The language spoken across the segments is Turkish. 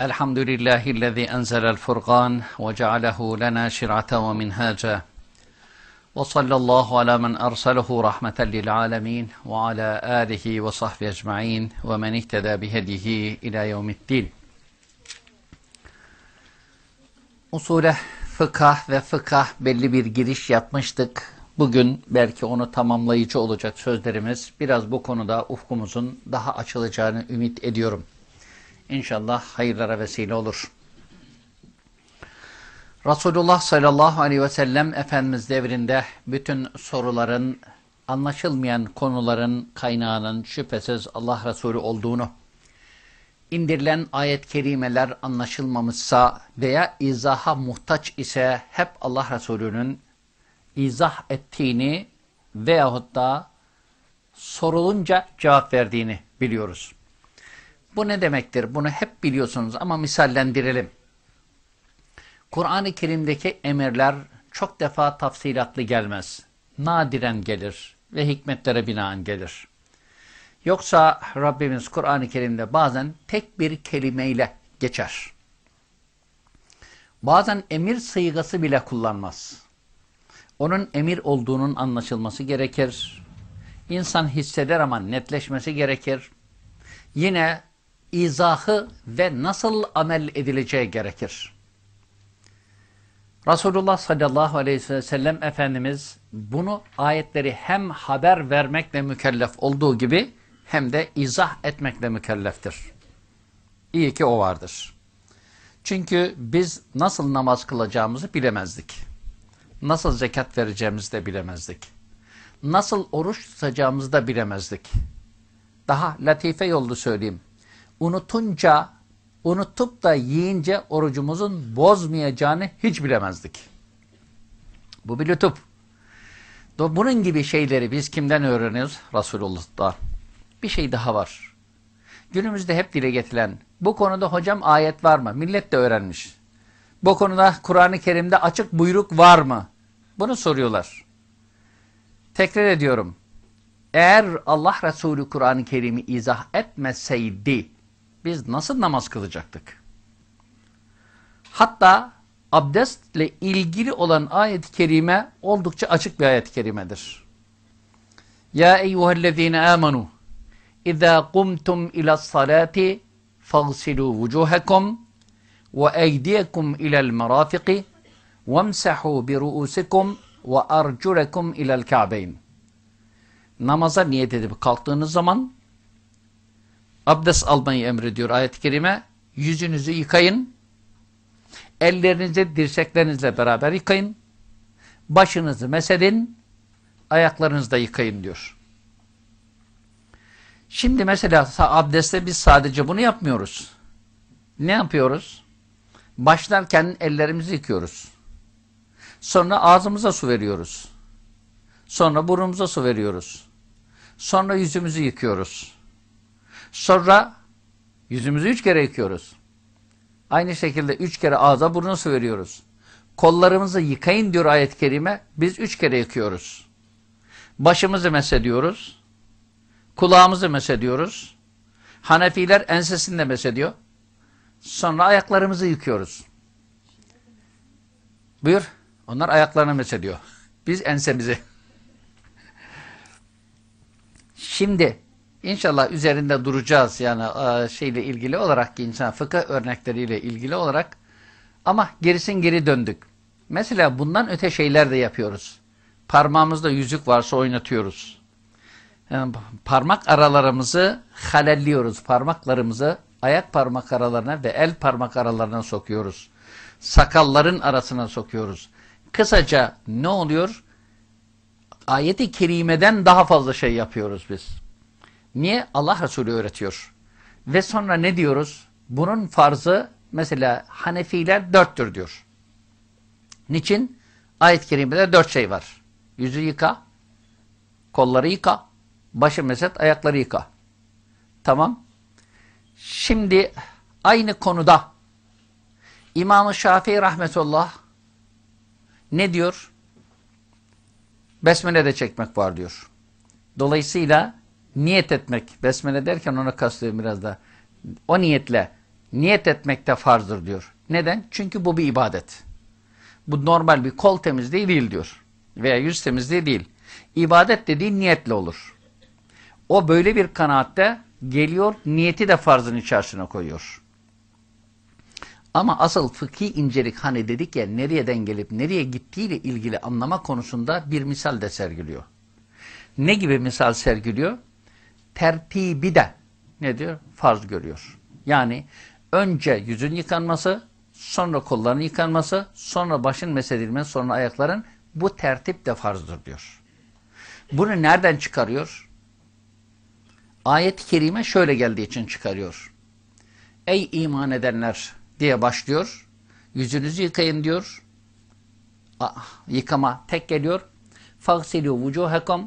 الحمد لله الذي أنزل الفرقان وجعله لنا شرعة ومنهاجا وصلى الله على من أرسله رحمة للعالمين وعلى آله وصحبه أجمعين ومن اهتدى بهديه إلى يوم الدين Usule fıkah ve fıkah belli bir giriş yapmıştık. Bugün belki onu tamamlayıcı olacak sözlerimiz biraz bu konuda ufkumuzun daha açılacağını ümit ediyorum. İnşallah hayırlara vesile olur. Resulullah sallallahu aleyhi ve sellem Efendimiz devrinde bütün soruların, anlaşılmayan konuların kaynağının şüphesiz Allah Resulü olduğunu, indirilen ayet-i kerimeler anlaşılmamışsa veya izaha muhtaç ise hep Allah Resulü'nün izah ettiğini veyahut da sorulunca cevap verdiğini biliyoruz. Bu ne demektir? Bunu hep biliyorsunuz ama misallendirelim. Kur'an-ı Kerim'deki emirler çok defa tafsilatlı gelmez. Nadiren gelir ve hikmetlere binaen gelir. Yoksa Rabbimiz Kur'an-ı Kerim'de bazen tek bir kelimeyle geçer. Bazen emir sıygası bile kullanmaz. Onun emir olduğunun anlaşılması gerekir. İnsan hisseder ama netleşmesi gerekir. Yine izahı ve nasıl amel edileceği gerekir. Resulullah sallallahu aleyhi ve sellem Efendimiz bunu ayetleri hem haber vermekle mükellef olduğu gibi hem de izah etmekle mükelleftir. İyi ki o vardır. Çünkü biz nasıl namaz kılacağımızı bilemezdik. Nasıl zekat vereceğimizi de bilemezdik. Nasıl oruç tutacağımızı da bilemezdik. Daha latife yollu söyleyeyim. Unutunca, unutup da yiyince orucumuzun bozmayacağını hiç bilemezdik. Bu bir lütuf. Bunun gibi şeyleri biz kimden öğreniyoruz? Resulullah'tan. Bir şey daha var. Günümüzde hep dile getirilen, bu konuda hocam ayet var mı? Millet de öğrenmiş. Bu konuda Kur'an-ı Kerim'de açık buyruk var mı? Bunu soruyorlar. Tekrar ediyorum. Eğer Allah Resulü Kur'an-ı Kerim'i izah etmeseydi biz nasıl namaz kılacaktık? Hatta abdestle ilgili olan ayet-i kerime oldukça açık bir ayet-i kerimedir. Ya eyyühellezine amenu İzâ kumtum ila's-salâti fagsilû vucuhakum ve eydiyekum ilel merafiqi vemsahû bi ru'usikum ve arculekum ilel ka'beyn. Namaza niyet edip kalktığınız zaman abdest almayı emrediyor ayet-i kerime. Yüzünüzü yıkayın. Ellerinizi dirseklerinizle beraber yıkayın. Başınızı mesedin. Ayaklarınızı da yıkayın diyor. Şimdi mesela abdestte biz sadece bunu yapmıyoruz. Ne yapıyoruz? Başlarken ellerimizi yıkıyoruz. Sonra ağzımıza su veriyoruz. Sonra burnumuza su veriyoruz. Sonra yüzümüzü yıkıyoruz. Sonra yüzümüzü üç kere yıkıyoruz. Aynı şekilde üç kere ağza buruna su. Kollarımızı yıkayın diyor ayet-i kerime. Biz üç kere yıkıyoruz. Başımızı mesediyoruz. Kulağımızı mesediyoruz. Hanefiler ensesinde mesediyor. Sonra ayaklarımızı yıkıyoruz. Buyur. Onlar ayaklarını mesediyor. Biz ensemizi. Şimdi inşallah üzerinde duracağız yani şeyle ilgili olarak ki insan fıkıh örnekleriyle ilgili olarak ama gerisin geri döndük. Mesela bundan öte şeyler de yapıyoruz. Parmağımızda yüzük varsa oynatıyoruz. Yani parmak aralarımızı halelliyoruz. Parmaklarımızı ayak parmak aralarına ve el parmak aralarına sokuyoruz. Sakalların arasına sokuyoruz. Kısaca ne oluyor? Ayeti kerimeden daha fazla şey yapıyoruz biz. Niye? Allah Resulü öğretiyor. Ve sonra ne diyoruz? Bunun farzı mesela Hanefiler dörttür diyor. Niçin? Ayet-i kerimede dört şey var. Yüzü yıka, kolları yıka, başı meset, ayakları yıka. Tamam. Şimdi aynı konuda İmam-ı Şafii rahmetullah ne diyor? Besmele de çekmek var diyor. Dolayısıyla niyet etmek, besmele derken ona kastediyorum biraz da. O niyetle Niyet etmek de farzdır diyor. Neden? Çünkü bu bir ibadet. Bu normal bir kol temizliği değil diyor. Veya yüz temizliği değil. İbadet dediği niyetle olur. O böyle bir kanaatte geliyor, niyeti de farzın içerisine koyuyor. Ama asıl fıkhi incelik hani dedik ya nereden gelip nereye gittiğiyle ilgili anlama konusunda bir misal de sergiliyor. Ne gibi misal sergiliyor? Tertibi de ne diyor? Farz görüyor. Yani önce yüzün yıkanması, sonra kolların yıkanması, sonra başın mesedilmesi, sonra ayakların bu tertip de farzdır diyor. Bunu nereden çıkarıyor? Ayet-i kerime şöyle geldiği için çıkarıyor. Ey iman edenler diye başlıyor. Yüzünüzü yıkayın diyor. Ah, yıkama tek geliyor. فَغْسِلُوا وُجُوهَكُمْ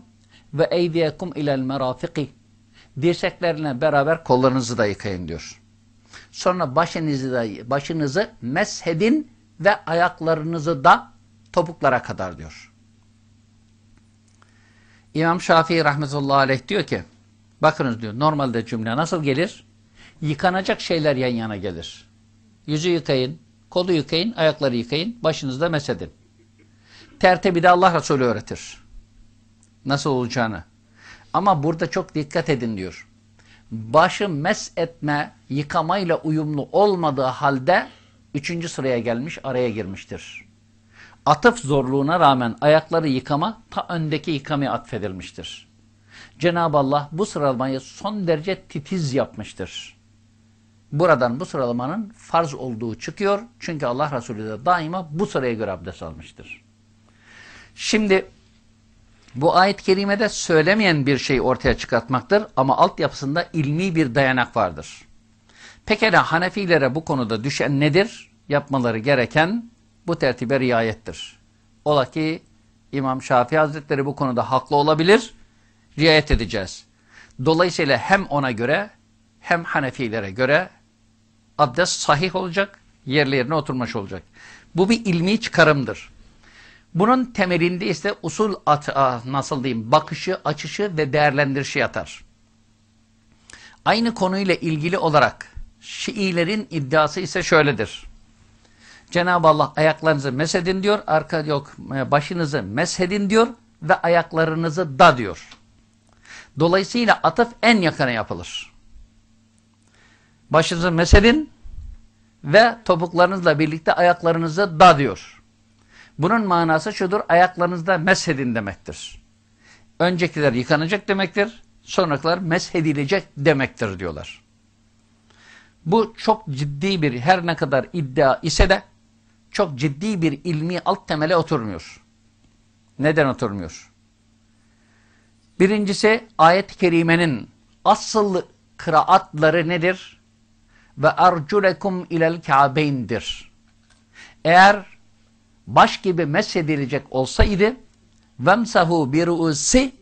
وَاَيْدِيَكُمْ اِلَى الْمَرَافِقِ Dirseklerine beraber kollarınızı da yıkayın diyor. Sonra başınızı da başınızı meshedin ve ayaklarınızı da topuklara kadar diyor. İmam Şafii rahmetullahi aleyh diyor ki bakınız diyor normalde cümle nasıl gelir? Yıkanacak şeyler yan yana gelir. Yüzü yıkayın, kolu yıkayın, ayakları yıkayın, başınızda mesedin. Tertibi de Allah Resulü öğretir. Nasıl olacağını. Ama burada çok dikkat edin diyor. Başı mes etme, yıkamayla uyumlu olmadığı halde üçüncü sıraya gelmiş, araya girmiştir. Atıf zorluğuna rağmen ayakları yıkama ta öndeki yıkamaya atfedilmiştir. Cenab-ı Allah bu sıralamayı son derece titiz yapmıştır. Buradan bu sıralamanın farz olduğu çıkıyor. Çünkü Allah Resulü de daima bu sıraya göre abdest almıştır. Şimdi bu ayet-i kerimede söylemeyen bir şey ortaya çıkartmaktır ama altyapısında ilmi bir dayanak vardır. Pekala Hanefilere bu konuda düşen nedir? Yapmaları gereken bu tertibe riayettir. Ola ki İmam Şafii Hazretleri bu konuda haklı olabilir, riayet edeceğiz. Dolayısıyla hem ona göre hem Hanefilere göre abdest sahih olacak, yerli yerine oturmuş olacak. Bu bir ilmi çıkarımdır. Bunun temelinde ise usul at, nasıl diyeyim bakışı, açışı ve değerlendirişi yatar. Aynı konuyla ilgili olarak Şiilerin iddiası ise şöyledir. Cenab-ı Allah ayaklarınızı mesedin diyor, arka yok başınızı meshedin diyor ve ayaklarınızı da diyor. Dolayısıyla atıf en yakına yapılır. Başınızı mesedin ve topuklarınızla birlikte ayaklarınızı da diyor. Bunun manası şudur, ayaklarınızda meshedin demektir. Öncekiler yıkanacak demektir, sonrakiler meshedilecek demektir diyorlar. Bu çok ciddi bir, her ne kadar iddia ise de çok ciddi bir ilmi alt temele oturmuyor. Neden oturmuyor? Birincisi ayet-i kerimenin asıl kıraatları nedir? Ve arculekum ilel ka'beyndir. Eğer baş gibi meshedilecek olsaydı vemsahu bir usi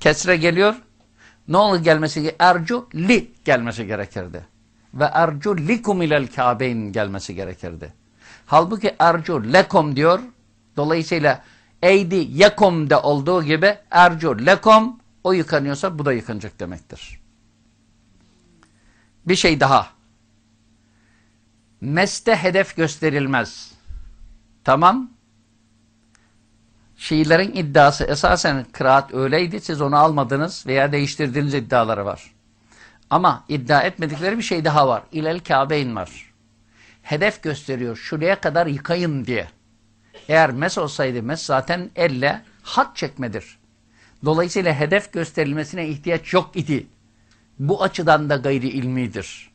kesre geliyor. Ne olur gelmesi ercu li gelmesi gerekirdi. Ve ercu likum ilel ka'beyn gelmesi gerekirdi. Halbuki ercu lekom diyor. Dolayısıyla eydi yekom de olduğu gibi ercu lekom o yıkanıyorsa bu da yıkanacak demektir. Bir şey daha. Meste hedef gösterilmez. Tamam. Şiilerin iddiası esasen kıraat öyleydi. Siz onu almadınız veya değiştirdiğiniz iddiaları var. Ama iddia etmedikleri bir şey daha var. İlel Kabe'in var. Hedef gösteriyor. Şuraya kadar yıkayın diye. Eğer mes olsaydı mes zaten elle hat çekmedir. Dolayısıyla hedef gösterilmesine ihtiyaç yok idi. Bu açıdan da gayri ilmidir.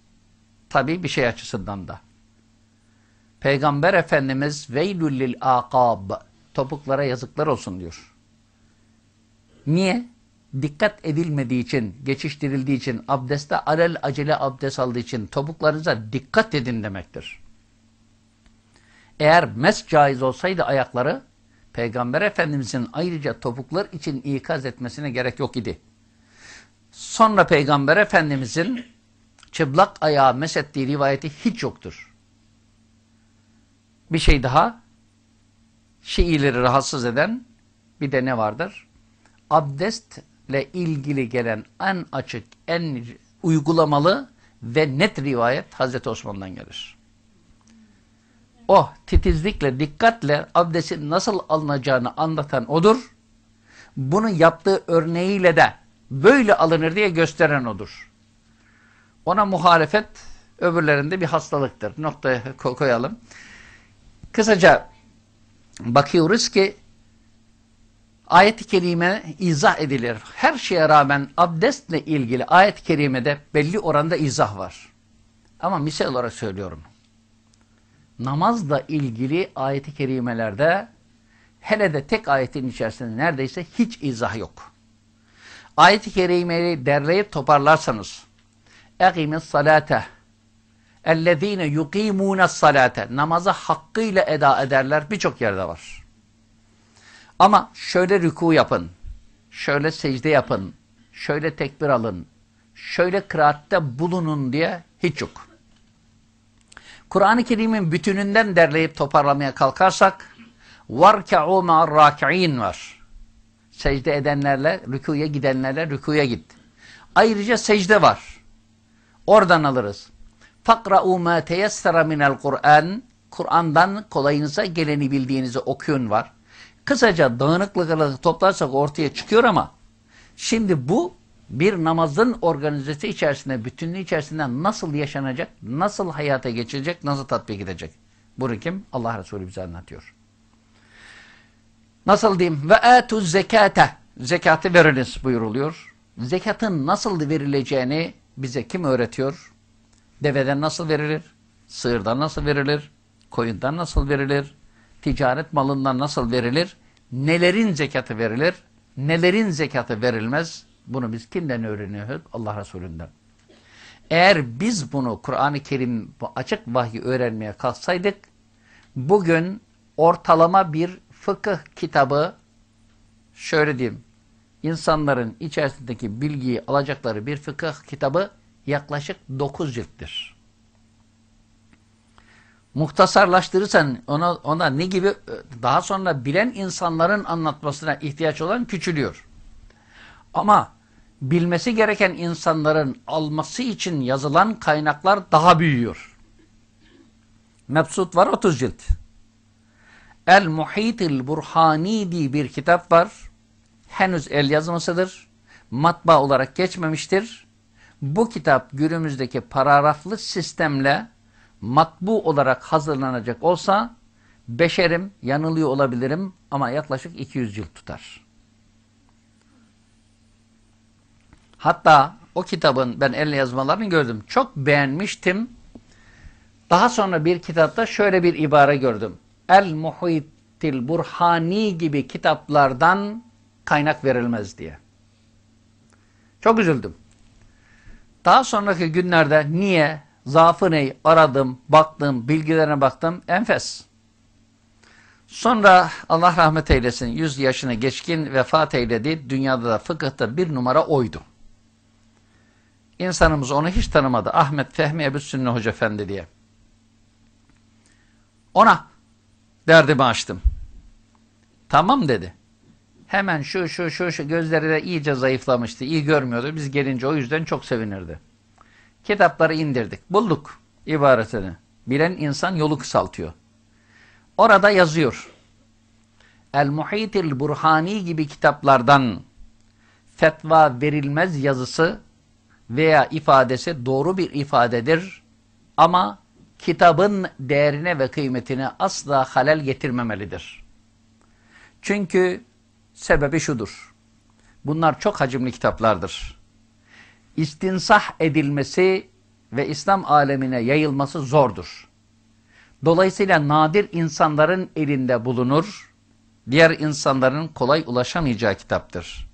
Tabi bir şey açısından da. Peygamber Efendimiz veylül akab topuklara yazıklar olsun diyor. Niye? Dikkat edilmediği için, geçiştirildiği için, abdeste alel acele abdest aldığı için topuklarınıza dikkat edin demektir. Eğer mes caiz olsaydı ayakları, Peygamber Efendimizin ayrıca topuklar için ikaz etmesine gerek yok idi. Sonra Peygamber Efendimizin çıplak ayağı mesettiği rivayeti hiç yoktur. Bir şey daha, Şiileri rahatsız eden bir de ne vardır? Abdestle ilgili gelen en açık, en uygulamalı ve net rivayet Hazreti Osman'dan gelir. O titizlikle, dikkatle abdestin nasıl alınacağını anlatan odur. Bunu yaptığı örneğiyle de böyle alınır diye gösteren odur. Ona muhalefet öbürlerinde bir hastalıktır. Noktaya koyalım. Kısaca bakıyoruz ki ayet-i kerime izah edilir. Her şeye rağmen abdestle ilgili ayet-i kerimede belli oranda izah var. Ama misal olarak söylüyorum. Namazla ilgili ayet-i kerimelerde hele de tek ayetin içerisinde neredeyse hiç izah yok. Ayet-i kerimeyi derleyip toparlarsanız اَقِمِ الصَّلَاةَ اَلَّذ۪ينَ يُقِيمُونَ الصَّلَاةَ Namazı hakkıyla eda ederler birçok yerde var. Ama şöyle rüku yapın, şöyle secde yapın, şöyle tekbir alın, şöyle kıraatte bulunun diye hiç yok. Kur'an-ı Kerim'in bütününden derleyip toparlamaya kalkarsak وَرْكَعُوا مَعَ الرَّاكِعِينَ var. Secde edenlerle, rükuya gidenlerle rükuya git. Ayrıca secde var. Oradan alırız. فَقْرَعُوا مَا تَيَسَّرَ مِنَ الْقُرْآنِ Kur'an'dan kolayınıza geleni bildiğinizi okuyun var. Kısaca dağınıklıkları toplarsak ortaya çıkıyor ama şimdi bu bir namazın organizesi içerisinde, bütünlüğü içerisinde nasıl yaşanacak, nasıl hayata geçirecek, nasıl tatbik edecek? Bunu kim? Allah Resulü bize anlatıyor. Nasıl diyeyim? Ve atu zekate. Zekatı veriniz buyuruluyor. Zekatın nasıl verileceğini bize kim öğretiyor? Deveden nasıl verilir? Sığırdan nasıl verilir? Koyundan nasıl verilir? Ticaret malından nasıl verilir? Nelerin zekatı verilir? Nelerin zekatı verilmez? Bunu biz kimden öğreniyoruz? Allah Resulü'nden. Eğer biz bunu Kur'an-ı Kerim açık vahyi öğrenmeye kalksaydık, bugün ortalama bir fıkıh kitabı, şöyle diyeyim, insanların içerisindeki bilgiyi alacakları bir fıkıh kitabı yaklaşık 9 cilttir. Muhtasarlaştırırsan ona, ona ne gibi daha sonra bilen insanların anlatmasına ihtiyaç olan küçülüyor. Ama bilmesi gereken insanların alması için yazılan kaynaklar daha büyüyor. Mebsut var 30 cilt. El Muhitil Burhani diye bir kitap var. Henüz el yazmasıdır. Matbaa olarak geçmemiştir. Bu kitap günümüzdeki paragraflı sistemle matbu olarak hazırlanacak olsa beşerim, yanılıyor olabilirim ama yaklaşık 200 yıl tutar. Hatta o kitabın ben elle yazmalarını gördüm. Çok beğenmiştim. Daha sonra bir kitapta şöyle bir ibare gördüm. El Muhitil Burhani gibi kitaplardan kaynak verilmez diye. Çok üzüldüm. Daha sonraki günlerde niye, zaafı ne aradım, baktım, bilgilerine baktım, enfes. Sonra Allah rahmet eylesin 100 yaşını geçkin vefat eyledi. Dünyada da fıkıhta bir numara oydu. İnsanımız onu hiç tanımadı. Ahmet Fehmi Ebu Sünni Hoca Efendi diye. Ona derdimi açtım. Tamam dedi. Hemen şu şu şu şu gözleri de iyice zayıflamıştı. İyi görmüyordu. Biz gelince o yüzden çok sevinirdi. Kitapları indirdik. Bulduk ibaresini. Bilen insan yolu kısaltıyor. Orada yazıyor. El-Muhitil Burhani gibi kitaplardan fetva verilmez yazısı veya ifadesi doğru bir ifadedir. Ama kitabın değerine ve kıymetine asla halel getirmemelidir. Çünkü sebebi şudur. Bunlar çok hacimli kitaplardır. İstinsah edilmesi ve İslam alemine yayılması zordur. Dolayısıyla nadir insanların elinde bulunur, diğer insanların kolay ulaşamayacağı kitaptır.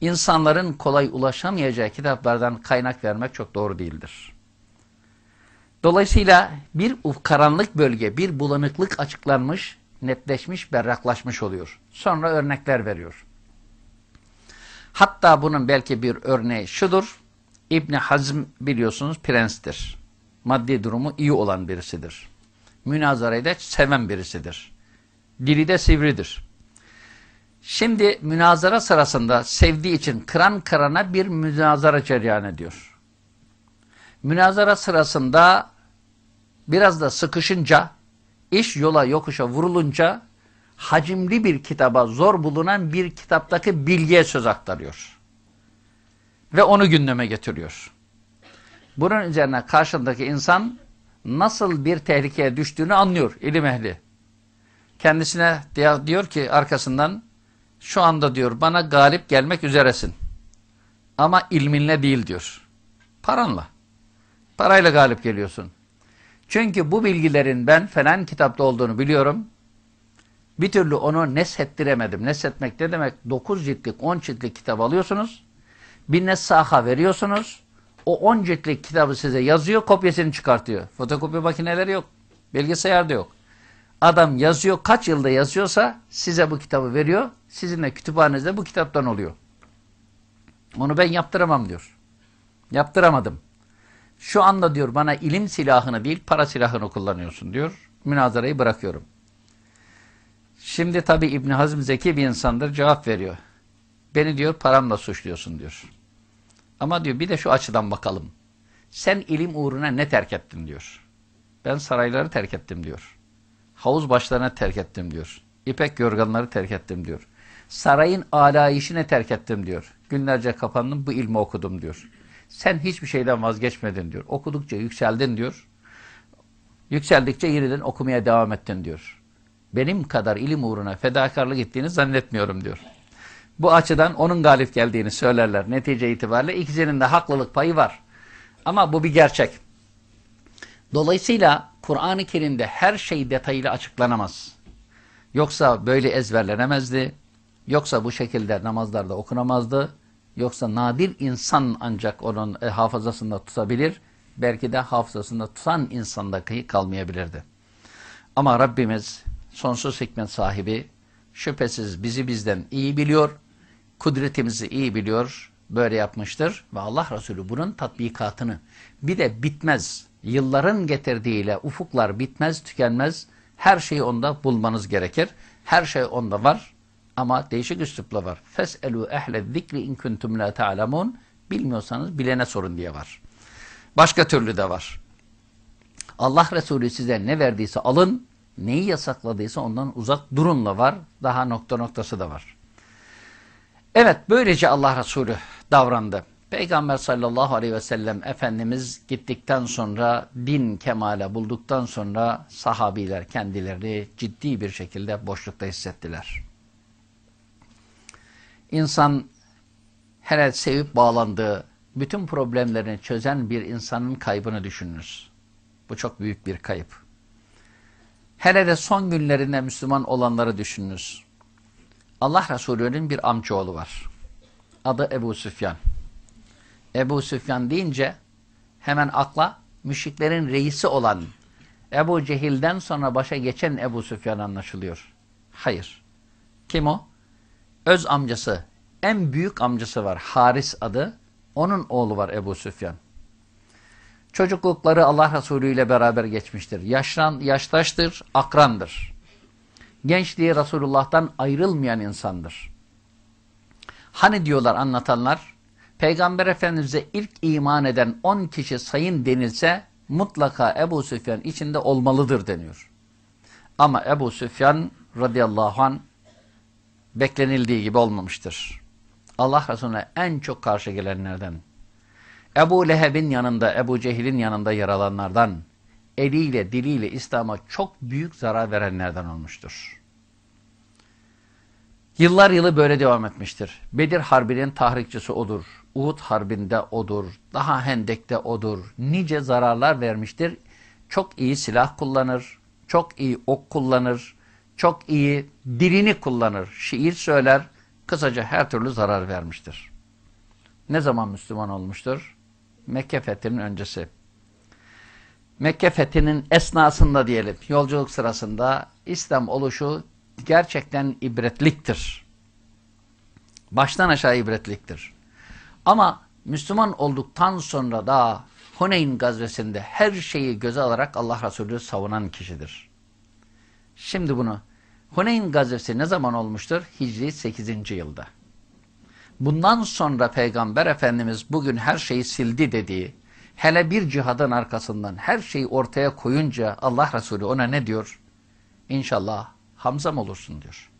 İnsanların kolay ulaşamayacağı kitaplardan kaynak vermek çok doğru değildir. Dolayısıyla bir karanlık bölge, bir bulanıklık açıklanmış, netleşmiş, berraklaşmış oluyor. Sonra örnekler veriyor. Hatta bunun belki bir örneği şudur. İbni Hazm biliyorsunuz prenstir. Maddi durumu iyi olan birisidir. Münazarayı da seven birisidir. Dili de sivridir. Şimdi münazara sırasında sevdiği için kıran kırana bir münazara cereyan ediyor. Münazara sırasında biraz da sıkışınca, iş yola yokuşa vurulunca hacimli bir kitaba zor bulunan bir kitaptaki bilgiye söz aktarıyor. Ve onu gündeme getiriyor. Bunun üzerine karşındaki insan nasıl bir tehlikeye düştüğünü anlıyor ilim ehli. Kendisine diyor ki arkasından şu anda diyor bana galip gelmek üzeresin. Ama ilminle değil diyor. Paranla. Parayla galip geliyorsun. Çünkü bu bilgilerin ben falan kitapta olduğunu biliyorum. Bir türlü onu neshettiremedim. Neshetmek ne demek? 9 ciltlik, 10 ciltlik kitap alıyorsunuz. Bir nesaha veriyorsunuz. O 10 ciltlik kitabı size yazıyor, kopyasını çıkartıyor. Fotokopi makineleri yok. Bilgisayar da yok. Adam yazıyor, kaç yılda yazıyorsa size bu kitabı veriyor. Sizin de kütüphanenizde bu kitaptan oluyor. Onu ben yaptıramam diyor. Yaptıramadım. Şu anda diyor bana ilim silahını değil para silahını kullanıyorsun diyor. Münazarayı bırakıyorum. Şimdi tabi İbn Hazm zeki bir insandır cevap veriyor. Beni diyor paramla suçluyorsun diyor. Ama diyor bir de şu açıdan bakalım. Sen ilim uğruna ne terk ettin diyor. Ben sarayları terk ettim diyor. Havuz başlarına terk ettim diyor. İpek yorganları terk ettim diyor. Sarayın alayişine terk ettim diyor. Günlerce kapandım bu ilmi okudum diyor. Sen hiçbir şeyden vazgeçmedin diyor. Okudukça yükseldin diyor. Yükseldikçe yeniden okumaya devam ettin diyor. Benim kadar ilim uğruna fedakarlık ettiğini zannetmiyorum diyor. Bu açıdan onun galip geldiğini söylerler. Netice itibariyle ikisinin de haklılık payı var. Ama bu bir gerçek. Dolayısıyla Kur'an-ı Kerim'de her şey detayıyla açıklanamaz. Yoksa böyle ezberlenemezdi. Yoksa bu şekilde namazlarda okunamazdı. Yoksa nadir insan ancak onun e, hafızasında tutabilir. Belki de hafızasında tutan insanda kalmayabilirdi. Ama Rabbimiz sonsuz hikmet sahibi şüphesiz bizi bizden iyi biliyor. Kudretimizi iyi biliyor. Böyle yapmıştır. Ve Allah Resulü bunun tatbikatını bir de bitmez. Yılların getirdiğiyle ufuklar bitmez, tükenmez. Her şeyi onda bulmanız gerekir. Her şey onda var. Ama değişik üslupla var. Fes'elu ehle zikri in kuntum la ta'lemun. Bilmiyorsanız bilene sorun diye var. Başka türlü de var. Allah Resulü size ne verdiyse alın, neyi yasakladıysa ondan uzak durunla var. Daha nokta noktası da var. Evet böylece Allah Resulü davrandı. Peygamber sallallahu aleyhi ve sellem Efendimiz gittikten sonra din kemale bulduktan sonra sahabiler kendilerini ciddi bir şekilde boşlukta hissettiler. İnsan hele sevip bağlandığı, bütün problemlerini çözen bir insanın kaybını düşününüz. Bu çok büyük bir kayıp. Hele de son günlerinde Müslüman olanları düşününüz. Allah Resulü'nün bir amcaoğlu var. Adı Ebu Süfyan. Ebu Süfyan deyince hemen akla müşriklerin reisi olan Ebu Cehil'den sonra başa geçen Ebu Süfyan anlaşılıyor. Hayır. Kim o? Öz amcası, en büyük amcası var. Haris adı. Onun oğlu var Ebu Süfyan. Çocuklukları Allah Resulü ile beraber geçmiştir. Yaşlan, yaştaştır, akrandır. Gençliği Resulullah'tan ayrılmayan insandır. Hani diyorlar anlatanlar, Peygamber Efendimiz'e ilk iman eden 10 kişi sayın denilse mutlaka Ebu Süfyan içinde olmalıdır deniyor. Ama Ebu Süfyan radıyallahu an beklenildiği gibi olmamıştır. Allah Resulüne en çok karşı gelenlerden, Ebu Leheb'in yanında, Ebu Cehil'in yanında yer alanlardan, eliyle, diliyle İslam'a çok büyük zarar verenlerden olmuştur. Yıllar yılı böyle devam etmiştir. Bedir Harbi'nin tahrikçisi odur. Uhud Harbi'nde odur. Daha Hendek'te odur. Nice zararlar vermiştir. Çok iyi silah kullanır. Çok iyi ok kullanır. Çok iyi dilini kullanır. Şiir söyler. Kısaca her türlü zarar vermiştir. Ne zaman Müslüman olmuştur? Mekke fethinin öncesi. Mekke fethinin esnasında diyelim, yolculuk sırasında İslam oluşu gerçekten ibretliktir. Baştan aşağı ibretliktir. Ama Müslüman olduktan sonra da Huneyn gazvesinde her şeyi göze alarak Allah Resulü savunan kişidir. Şimdi bunu Huneyn gazvesi ne zaman olmuştur? Hicri 8. yılda. Bundan sonra Peygamber Efendimiz bugün her şeyi sildi dediği, Hele bir cihadın arkasından her şeyi ortaya koyunca Allah Resulü ona ne diyor? İnşallah Hamzam olursun diyor.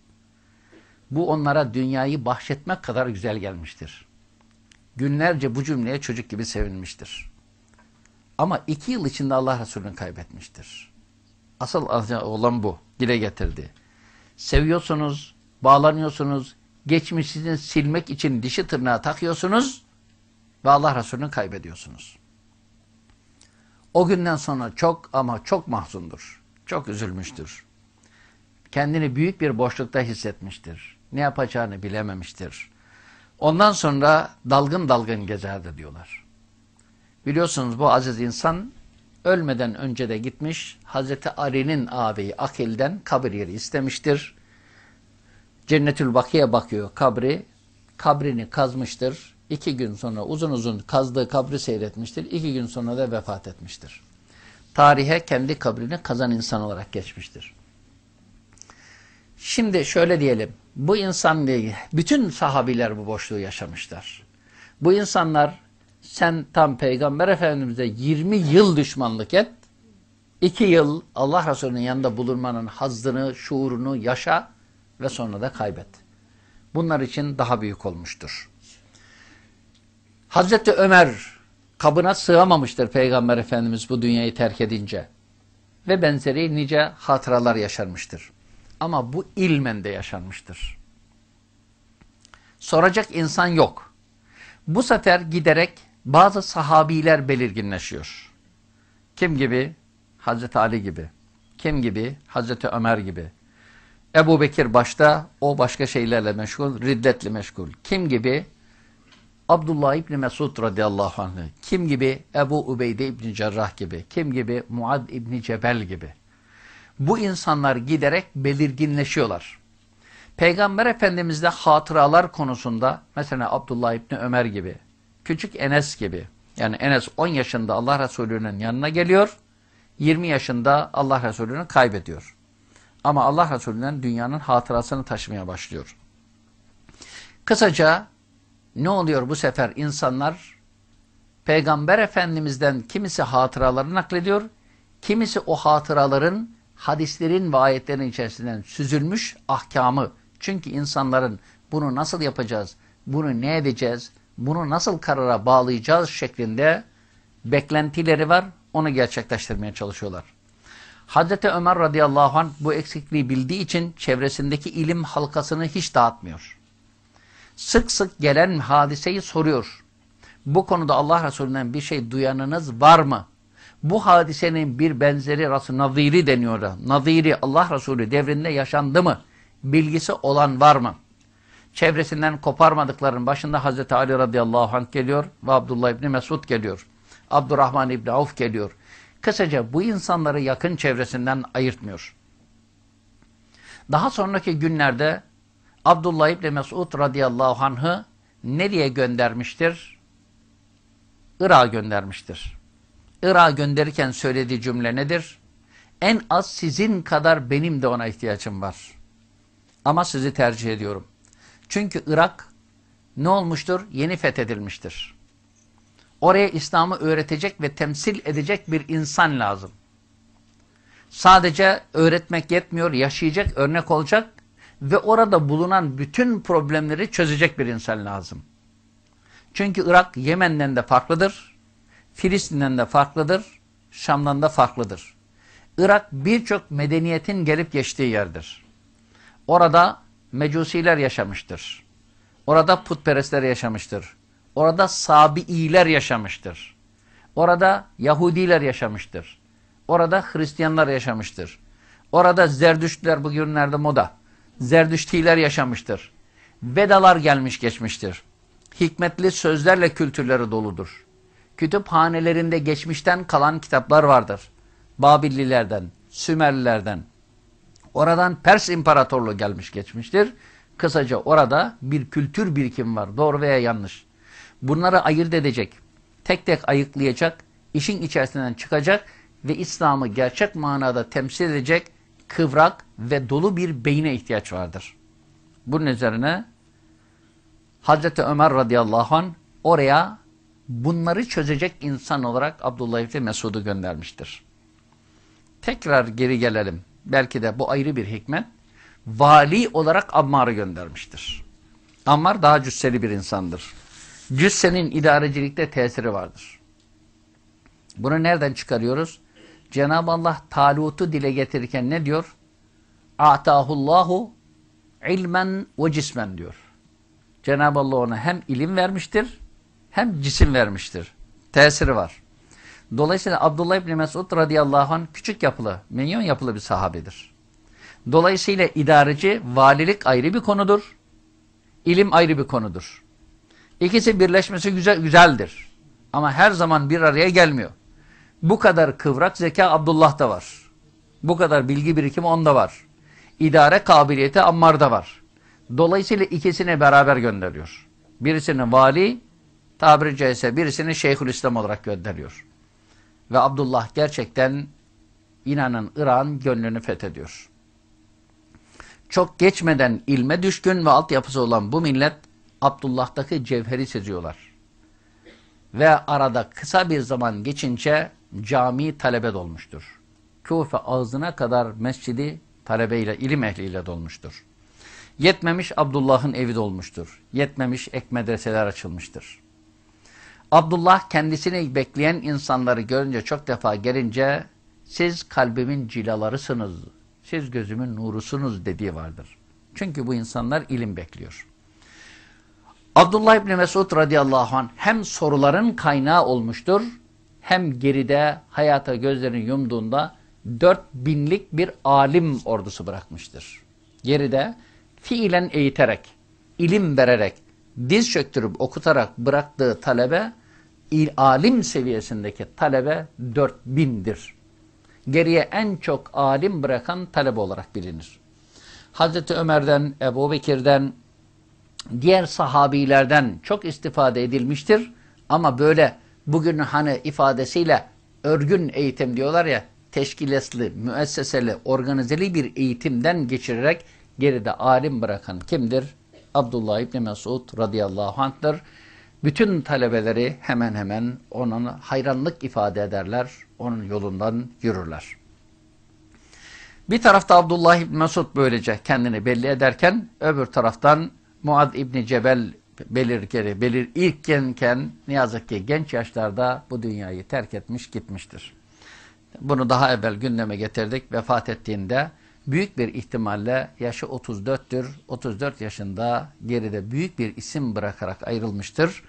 Bu onlara dünyayı bahşetmek kadar güzel gelmiştir. Günlerce bu cümleye çocuk gibi sevinmiştir. Ama iki yıl içinde Allah Resulü'nü kaybetmiştir. Asıl olan bu. Dile getirdi. Seviyorsunuz, bağlanıyorsunuz, geçmişini silmek için dişi tırnağı takıyorsunuz ve Allah Resulü'nü kaybediyorsunuz. O günden sonra çok ama çok mahzundur. Çok üzülmüştür. Kendini büyük bir boşlukta hissetmiştir. Ne yapacağını bilememiştir. Ondan sonra dalgın dalgın gezerdi diyorlar. Biliyorsunuz bu aziz insan ölmeden önce de gitmiş Hazreti Ali'nin ağabeyi Akil'den kabir yeri istemiştir. Cennetül Baki'ye bakıyor kabri. Kabrini kazmıştır. İki gün sonra uzun uzun kazdığı kabri seyretmiştir. İki gün sonra da vefat etmiştir. Tarihe kendi kabrini kazan insan olarak geçmiştir. Şimdi şöyle diyelim. Bu insan değil, bütün sahabiler bu boşluğu yaşamışlar. Bu insanlar sen tam Peygamber Efendimiz'e 20 yıl düşmanlık et, 2 yıl Allah Resulü'nün yanında bulunmanın hazdını, şuurunu yaşa ve sonra da kaybet. Bunlar için daha büyük olmuştur. Hazreti Ömer kabına sığamamıştır Peygamber Efendimiz bu dünyayı terk edince. Ve benzeri nice hatıralar yaşanmıştır. Ama bu ilmen de yaşanmıştır. Soracak insan yok. Bu sefer giderek bazı sahabiler belirginleşiyor. Kim gibi? Hazreti Ali gibi. Kim gibi? Hazreti Ömer gibi. Ebu Bekir başta o başka şeylerle meşgul, riddetle meşgul. Kim gibi? Abdullah İbni Mesud radıyallahu anh. Kim gibi? Ebu Ubeyde İbni Cerrah gibi. Kim gibi? Muad İbni Cebel gibi. Bu insanlar giderek belirginleşiyorlar. Peygamber Efendimiz'de hatıralar konusunda mesela Abdullah İbni Ömer gibi, küçük Enes gibi. Yani Enes 10 yaşında Allah Resulü'nün yanına geliyor, 20 yaşında Allah Resulü'nü kaybediyor. Ama Allah Resulü'nden dünyanın hatırasını taşımaya başlıyor. Kısaca ne oluyor bu sefer insanlar Peygamber Efendimiz'den kimisi hatıraları naklediyor, kimisi o hatıraların hadislerin ve ayetlerin içerisinden süzülmüş ahkamı. Çünkü insanların bunu nasıl yapacağız, bunu ne edeceğiz, bunu nasıl karara bağlayacağız şeklinde beklentileri var, onu gerçekleştirmeye çalışıyorlar. Hazreti Ömer radıyallahu anh bu eksikliği bildiği için çevresindeki ilim halkasını hiç dağıtmıyor. Sık sık gelen hadiseyi soruyor. Bu konuda Allah Resulü'nden bir şey duyanınız var mı? Bu hadisenin bir benzeri naziri deniyor. Naziri Allah Resulü devrinde yaşandı mı? Bilgisi olan var mı? Çevresinden koparmadıkların başında Hazreti Ali radıyallahu anh geliyor ve Abdullah İbni Mesud geliyor. Abdurrahman İbni Avf geliyor. Kısaca bu insanları yakın çevresinden ayırtmıyor. Daha sonraki günlerde Abdullah İbni Mesud radıyallahu anh'ı nereye göndermiştir? Irak'a göndermiştir. Irak'a gönderirken söylediği cümle nedir? En az sizin kadar benim de ona ihtiyacım var. Ama sizi tercih ediyorum. Çünkü Irak ne olmuştur? Yeni fethedilmiştir. Oraya İslam'ı öğretecek ve temsil edecek bir insan lazım. Sadece öğretmek yetmiyor, yaşayacak, örnek olacak ve orada bulunan bütün problemleri çözecek bir insan lazım. Çünkü Irak Yemen'den de farklıdır, Filistin'den de farklıdır, Şam'dan da farklıdır. Irak birçok medeniyetin gelip geçtiği yerdir. Orada mecusiler yaşamıştır. Orada putperestler yaşamıştır. Orada Sabi'iler yaşamıştır. Orada Yahudiler yaşamıştır. Orada Hristiyanlar yaşamıştır. Orada Zerdüştler bugünlerde moda. Zerdüştiler yaşamıştır. Vedalar gelmiş geçmiştir. Hikmetli sözlerle kültürleri doludur. Kütüphanelerinde geçmişten kalan kitaplar vardır. Babillilerden, Sümerlilerden. Oradan Pers İmparatorluğu gelmiş geçmiştir. Kısaca orada bir kültür birikim var. Doğru veya yanlış. Bunları ayırt edecek, tek tek ayıklayacak, işin içerisinden çıkacak ve İslam'ı gerçek manada temsil edecek kıvrak ve dolu bir beyine ihtiyaç vardır. Bunun üzerine Hazreti Ömer radıyallahu an oraya bunları çözecek insan olarak Abdullah İbni Mesud'u göndermiştir. Tekrar geri gelelim. Belki de bu ayrı bir hikmet. Vali olarak Ammar'ı göndermiştir. Ammar daha cüsseli bir insandır. Cüssenin idarecilikte tesiri vardır. Bunu nereden çıkarıyoruz? Cenab-ı Allah Talut'u dile getirirken ne diyor? Atahullahu ilmen ve cismen diyor. Cenab-ı Allah ona hem ilim vermiştir hem cisim vermiştir. Tesiri var. Dolayısıyla Abdullah İbni Mesud radıyallahu anh küçük yapılı, minyon yapılı bir sahabedir. Dolayısıyla idareci, valilik ayrı bir konudur. İlim ayrı bir konudur. İkisi birleşmesi güzel, güzeldir. Ama her zaman bir araya gelmiyor. Bu kadar kıvrak zeka Abdullah'da var. Bu kadar bilgi birikimi onda var. İdare kabiliyeti Ammar'da var. Dolayısıyla ikisini beraber gönderiyor. Birisini vali, tabiri caizse birisini Şeyhülislam olarak gönderiyor. Ve Abdullah gerçekten inanın Irak'ın gönlünü fethediyor. Çok geçmeden ilme düşkün ve altyapısı olan bu millet Abdullah'taki cevheri seziyorlar. Ve arada kısa bir zaman geçince cami talebe dolmuştur. Kufe ağzına kadar mescidi talebeyle, ilim ehliyle dolmuştur. Yetmemiş Abdullah'ın evi dolmuştur. Yetmemiş ek medreseler açılmıştır. Abdullah kendisini bekleyen insanları görünce çok defa gelince siz kalbimin cilalarısınız, siz gözümün nurusunuz dediği vardır. Çünkü bu insanlar ilim bekliyor. Abdullah İbni Mesud radıyallahu anh hem soruların kaynağı olmuştur, hem geride hayata gözlerini yumduğunda dört binlik bir alim ordusu bırakmıştır. Geride fiilen eğiterek, ilim vererek, diz çöktürüp okutarak bıraktığı talebe, il, alim seviyesindeki talebe dört bindir. Geriye en çok alim bırakan talebe olarak bilinir. Hazreti Ömer'den, Ebu Bekir'den, diğer sahabilerden çok istifade edilmiştir. Ama böyle bugün hani ifadesiyle örgün eğitim diyorlar ya, teşkilesli, müesseseli, organizeli bir eğitimden geçirerek geride alim bırakan kimdir? Abdullah İbni Mesud radıyallahu anh'tır. Bütün talebeleri hemen hemen onun hayranlık ifade ederler, onun yolundan yürürler. Bir tarafta Abdullah İbni Mesud böylece kendini belli ederken, öbür taraftan Muad İbni Cebel belirkeri, belir ilkenken ne yazık ki genç yaşlarda bu dünyayı terk etmiş gitmiştir. Bunu daha evvel gündeme getirdik. Vefat ettiğinde büyük bir ihtimalle yaşı 34'tür. 34 yaşında geride büyük bir isim bırakarak ayrılmıştır.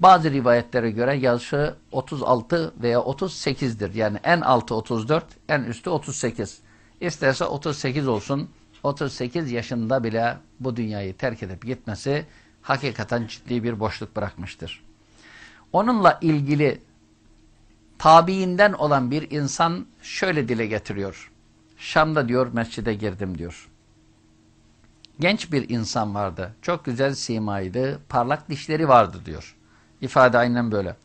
Bazı rivayetlere göre yaşı 36 veya 38'dir. Yani en altı 34, en üstü 38. İsterse 38 olsun. 38 yaşında bile bu dünyayı terk edip gitmesi hakikaten ciddi bir boşluk bırakmıştır. Onunla ilgili tabiinden olan bir insan şöyle dile getiriyor. Şam'da diyor mescide girdim diyor. Genç bir insan vardı. Çok güzel simaydı. Parlak dişleri vardı diyor. İfade aynen böyle.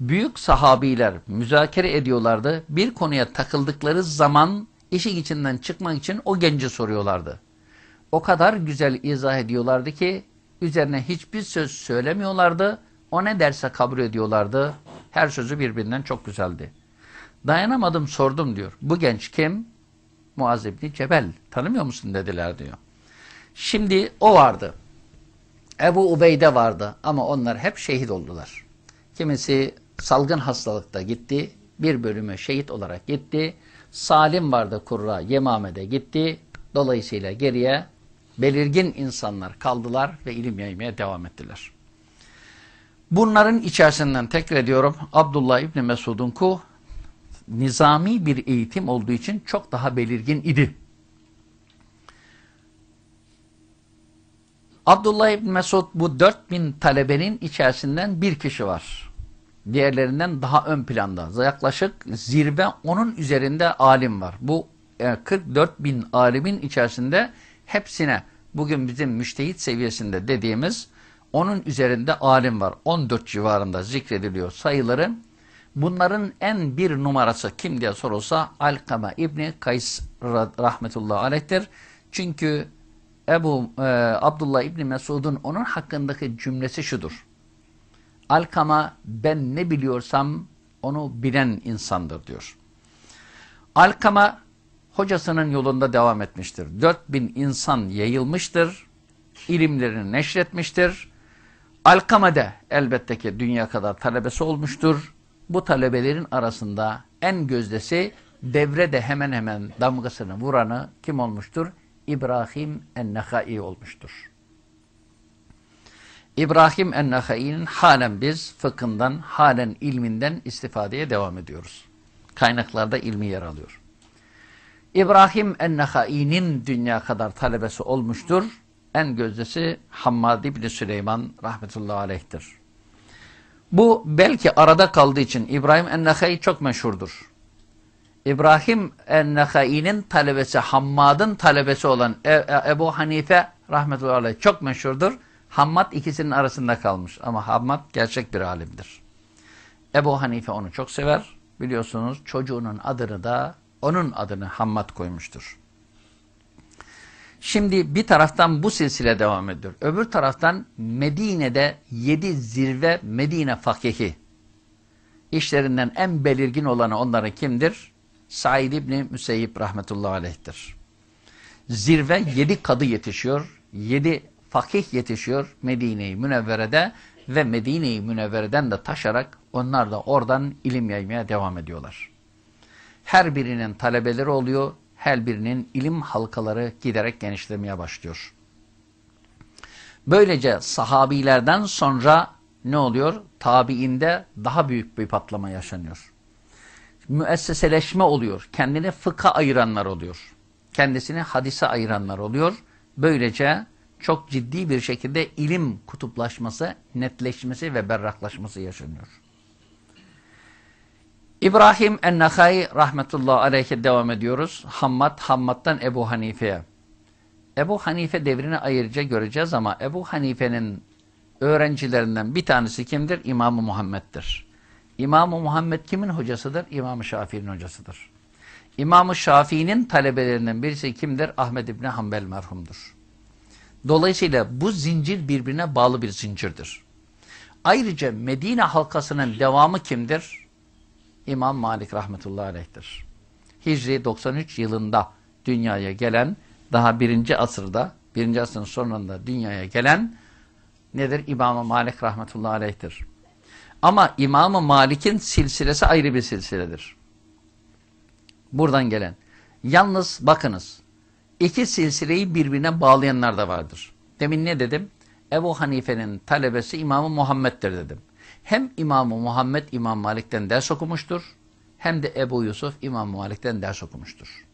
Büyük sahabiler müzakere ediyorlardı. Bir konuya takıldıkları zaman işin içinden çıkmak için o genci soruyorlardı. O kadar güzel izah ediyorlardı ki üzerine hiçbir söz söylemiyorlardı. O ne derse kabul ediyorlardı. Her sözü birbirinden çok güzeldi. Dayanamadım sordum diyor. Bu genç kim? Muaz İbni Cebel. Tanımıyor musun dediler diyor. Şimdi o vardı. Ebu Ubeyde vardı ama onlar hep şehit oldular. Kimisi salgın hastalıkta gitti. Bir bölümü şehit olarak gitti. Salim vardı Kurra Yemame'de gitti. Dolayısıyla geriye belirgin insanlar kaldılar ve ilim yaymaya devam ettiler. Bunların içerisinden tekrar ediyorum Abdullah İbni Mesud'un ku nizami bir eğitim olduğu için çok daha belirgin idi. Abdullah İbni Mesud bu 4000 talebenin içerisinden bir kişi var. Diğerlerinden daha ön planda. Yaklaşık zirve onun üzerinde alim var. Bu 44 e, bin alimin içerisinde hepsine bugün bizim müştehit seviyesinde dediğimiz onun üzerinde alim var. 14 civarında zikrediliyor sayıları. Bunların en bir numarası kim diye sorulsa Alkama İbni Kays rahmetullahi aleyhtir. Çünkü Ebu e, Abdullah İbni Mesud'un onun hakkındaki cümlesi şudur. Alkama ben ne biliyorsam onu bilen insandır diyor. Alkama hocasının yolunda devam etmiştir. 4000 insan yayılmıştır. ilimlerini neşretmiştir. Alkama da elbette ki dünya kadar talebesi olmuştur. Bu talebelerin arasında en gözdesi devrede hemen hemen damgasını vuranı kim olmuştur? İbrahim en-Nehai olmuştur. İbrahim en-Nehai'nin halen biz fıkhından, halen ilminden istifadeye devam ediyoruz. Kaynaklarda ilmi yer alıyor. İbrahim en-Nehai'nin dünya kadar talebesi olmuştur. En gözdesi Hammad İbni Süleyman rahmetullahi aleyhtir. Bu belki arada kaldığı için İbrahim en-Nehai çok meşhurdur. İbrahim en-Nehai'nin talebesi Hammad'ın talebesi olan e e Ebu Hanife rahmetullahi aleyh çok meşhurdur. Hammad ikisinin arasında kalmış ama Hammad gerçek bir alimdir. Ebu Hanife onu çok sever. Biliyorsunuz çocuğunun adını da onun adını Hammad koymuştur. Şimdi bir taraftan bu silsile devam ediyor. Öbür taraftan Medine'de yedi zirve Medine fakihi. İşlerinden en belirgin olanı onlara kimdir? Said İbni Müseyyip rahmetullahi aleyhtir. Zirve yedi kadı yetişiyor. Yedi fakih yetişiyor Medine-i Münevvere'de ve Medine-i Münevvere'den de taşarak onlar da oradan ilim yaymaya devam ediyorlar. Her birinin talebeleri oluyor, her birinin ilim halkaları giderek genişlemeye başlıyor. Böylece sahabilerden sonra ne oluyor? Tabiinde daha büyük bir patlama yaşanıyor. Müesseseleşme oluyor. Kendini fıkha ayıranlar oluyor. Kendisini hadise ayıranlar oluyor. Böylece çok ciddi bir şekilde ilim kutuplaşması, netleşmesi ve berraklaşması yaşanıyor. İbrahim en-Nakhai rahmetullahi aleyhe devam ediyoruz. Hammad, Hammad'dan Ebu Hanife'ye. Ebu Hanife devrini ayrıca göreceğiz ama Ebu Hanife'nin öğrencilerinden bir tanesi kimdir? İmam-ı Muhammed'dir. İmam-ı Muhammed kimin hocasıdır? İmam-ı Şafii'nin hocasıdır. İmam-ı Şafii'nin talebelerinden birisi kimdir? Ahmed İbni Hanbel merhumdur. Dolayısıyla bu zincir birbirine bağlı bir zincirdir. Ayrıca Medine halkasının devamı kimdir? İmam Malik rahmetullahi aleyhtir. Hicri 93 yılında dünyaya gelen, daha birinci asırda, birinci asrın sonunda dünyaya gelen nedir? İmam Malik rahmetullahi aleyhtir. Ama İmam Malik'in silsilesi ayrı bir silsiledir. Buradan gelen. Yalnız bakınız, iki silsileyi birbirine bağlayanlar da vardır. Demin ne dedim? Ebu Hanife'nin talebesi İmam-ı Muhammed'dir dedim. Hem İmam-ı Muhammed İmam Malik'ten ders okumuştur, hem de Ebu Yusuf İmam Malik'ten ders okumuştur.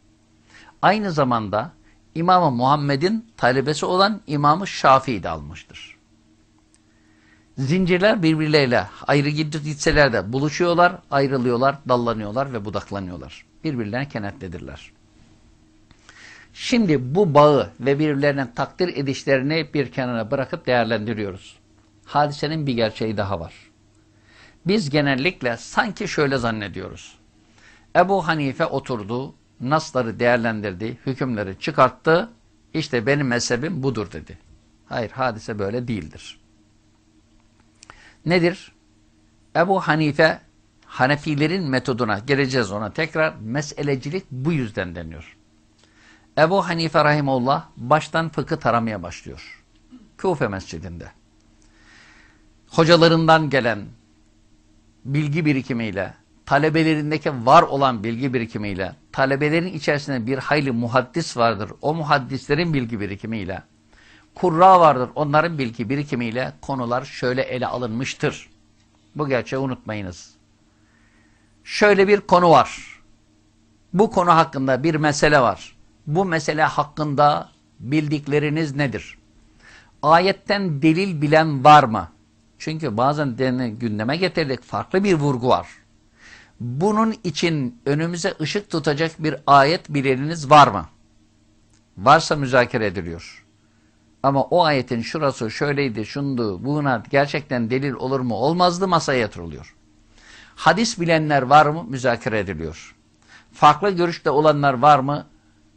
Aynı zamanda İmam-ı Muhammed'in talebesi olan İmam-ı Şafii de almıştır. Zincirler birbirleriyle ayrı gitseler de buluşuyorlar, ayrılıyorlar, dallanıyorlar ve budaklanıyorlar. Birbirlerine kenetledirler. Şimdi bu bağı ve birbirlerinin takdir edişlerini bir kenara bırakıp değerlendiriyoruz. Hadisenin bir gerçeği daha var. Biz genellikle sanki şöyle zannediyoruz. Ebu Hanife oturdu, nasları değerlendirdi, hükümleri çıkarttı, işte benim mezhebim budur dedi. Hayır, hadise böyle değildir. Nedir? Ebu Hanife, Hanefilerin metoduna geleceğiz ona tekrar, meselecilik bu yüzden deniyor. Ebu Hanife Rahimullah baştan fıkı taramaya başlıyor. Kufe mescidinde. Hocalarından gelen bilgi birikimiyle, talebelerindeki var olan bilgi birikimiyle, talebelerin içerisinde bir hayli muhaddis vardır. O muhaddislerin bilgi birikimiyle, kurra vardır. Onların bilgi birikimiyle konular şöyle ele alınmıştır. Bu gerçeği unutmayınız. Şöyle bir konu var. Bu konu hakkında bir mesele var. Bu mesele hakkında bildikleriniz nedir? Ayetten delil bilen var mı? Çünkü bazen gündeme getirdik farklı bir vurgu var. Bunun için önümüze ışık tutacak bir ayet bileniniz var mı? Varsa müzakere ediliyor. Ama o ayetin şurası şöyleydi, şundu, buna gerçekten delil olur mu olmazdı masaya yatırılıyor. Hadis bilenler var mı? Müzakere ediliyor. Farklı görüşte olanlar var mı?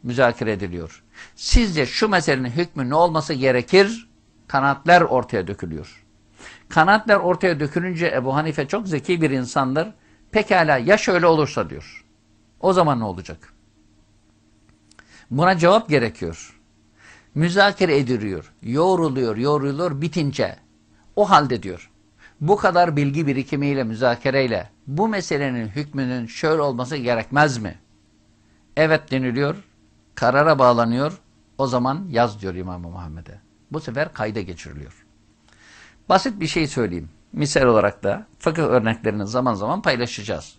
Müzakere ediliyor. Sizce şu meselenin hükmü ne olması gerekir? Kanatlar ortaya dökülüyor. Kanaatler ortaya dökülünce Ebu Hanife çok zeki bir insandır. Pekala ya şöyle olursa diyor. O zaman ne olacak? Buna cevap gerekiyor. Müzakere ediliyor, yoğruluyor, yoğruluyor bitince. O halde diyor, bu kadar bilgi birikimiyle, müzakereyle bu meselenin hükmünün şöyle olması gerekmez mi? Evet deniliyor, karara bağlanıyor, o zaman yaz diyor İmam-ı Muhammed'e. Bu sefer kayda geçiriliyor. Basit bir şey söyleyeyim. Misal olarak da fıkıh örneklerini zaman zaman paylaşacağız.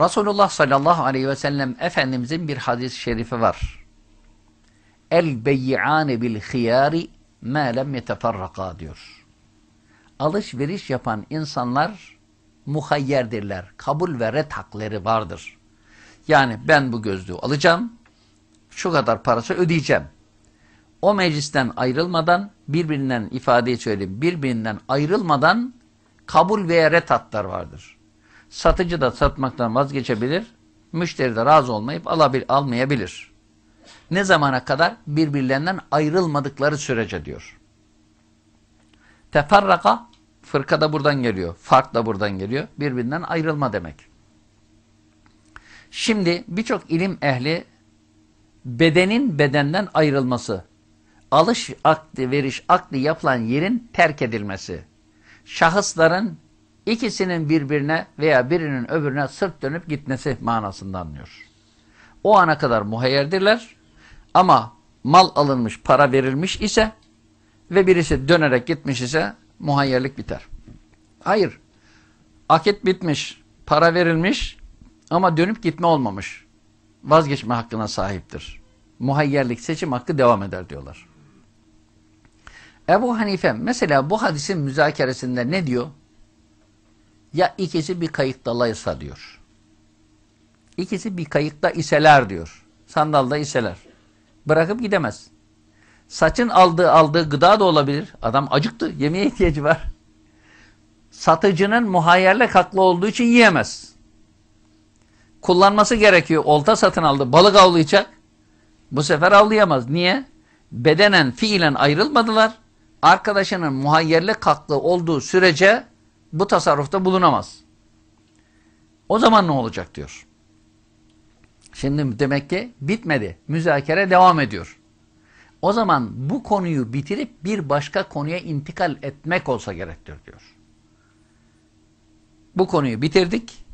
Resulullah sallallahu aleyhi ve sellem Efendimizin bir hadis-i şerifi var. El beyyi'ane bil hiyari ma lem yeteferraka diyor. Alışveriş yapan insanlar muhayyerdirler. Kabul ve red hakları vardır. Yani ben bu gözlüğü alacağım, şu kadar parası ödeyeceğim. O meclisten ayrılmadan, birbirinden ifade söyleyeyim, birbirinden ayrılmadan kabul veya red haklar vardır. Satıcı da satmaktan vazgeçebilir, müşteri de razı olmayıp alabil, almayabilir. Ne zamana kadar? Birbirlerinden ayrılmadıkları sürece diyor. Teferraka, fırka da buradan geliyor, fark da buradan geliyor. Birbirinden ayrılma demek. Şimdi birçok ilim ehli bedenin bedenden ayrılması, alış akdi, veriş akdi yapılan yerin terk edilmesi, şahısların ikisinin birbirine veya birinin öbürüne sırt dönüp gitmesi manasında anlıyor. O ana kadar muhayyerdirler ama mal alınmış, para verilmiş ise ve birisi dönerek gitmiş ise muhayyerlik biter. Hayır, akit bitmiş, para verilmiş ama dönüp gitme olmamış. Vazgeçme hakkına sahiptir. Muhayyerlik, seçim hakkı devam eder diyorlar. Ebu Hanife mesela bu hadisin müzakeresinde ne diyor? Ya ikisi bir kayıktalaysa diyor. İkisi bir kayıkta iseler diyor. Sandalda iseler. Bırakıp gidemez. Saçın aldığı aldığı gıda da olabilir. Adam acıktı. Yemeğe ihtiyacı var. Satıcının muhayyerle haklı olduğu için yiyemez. Kullanması gerekiyor. Olta satın aldı. Balık avlayacak. Bu sefer avlayamaz. Niye? Bedenen, fiilen ayrılmadılar. Arkadaşının muhayyerle haklı olduğu sürece bu tasarrufta bulunamaz. O zaman ne olacak diyor. Şimdi demek ki bitmedi. Müzakere devam ediyor. O zaman bu konuyu bitirip bir başka konuya intikal etmek olsa gerektir diyor. Bu konuyu bitirdik.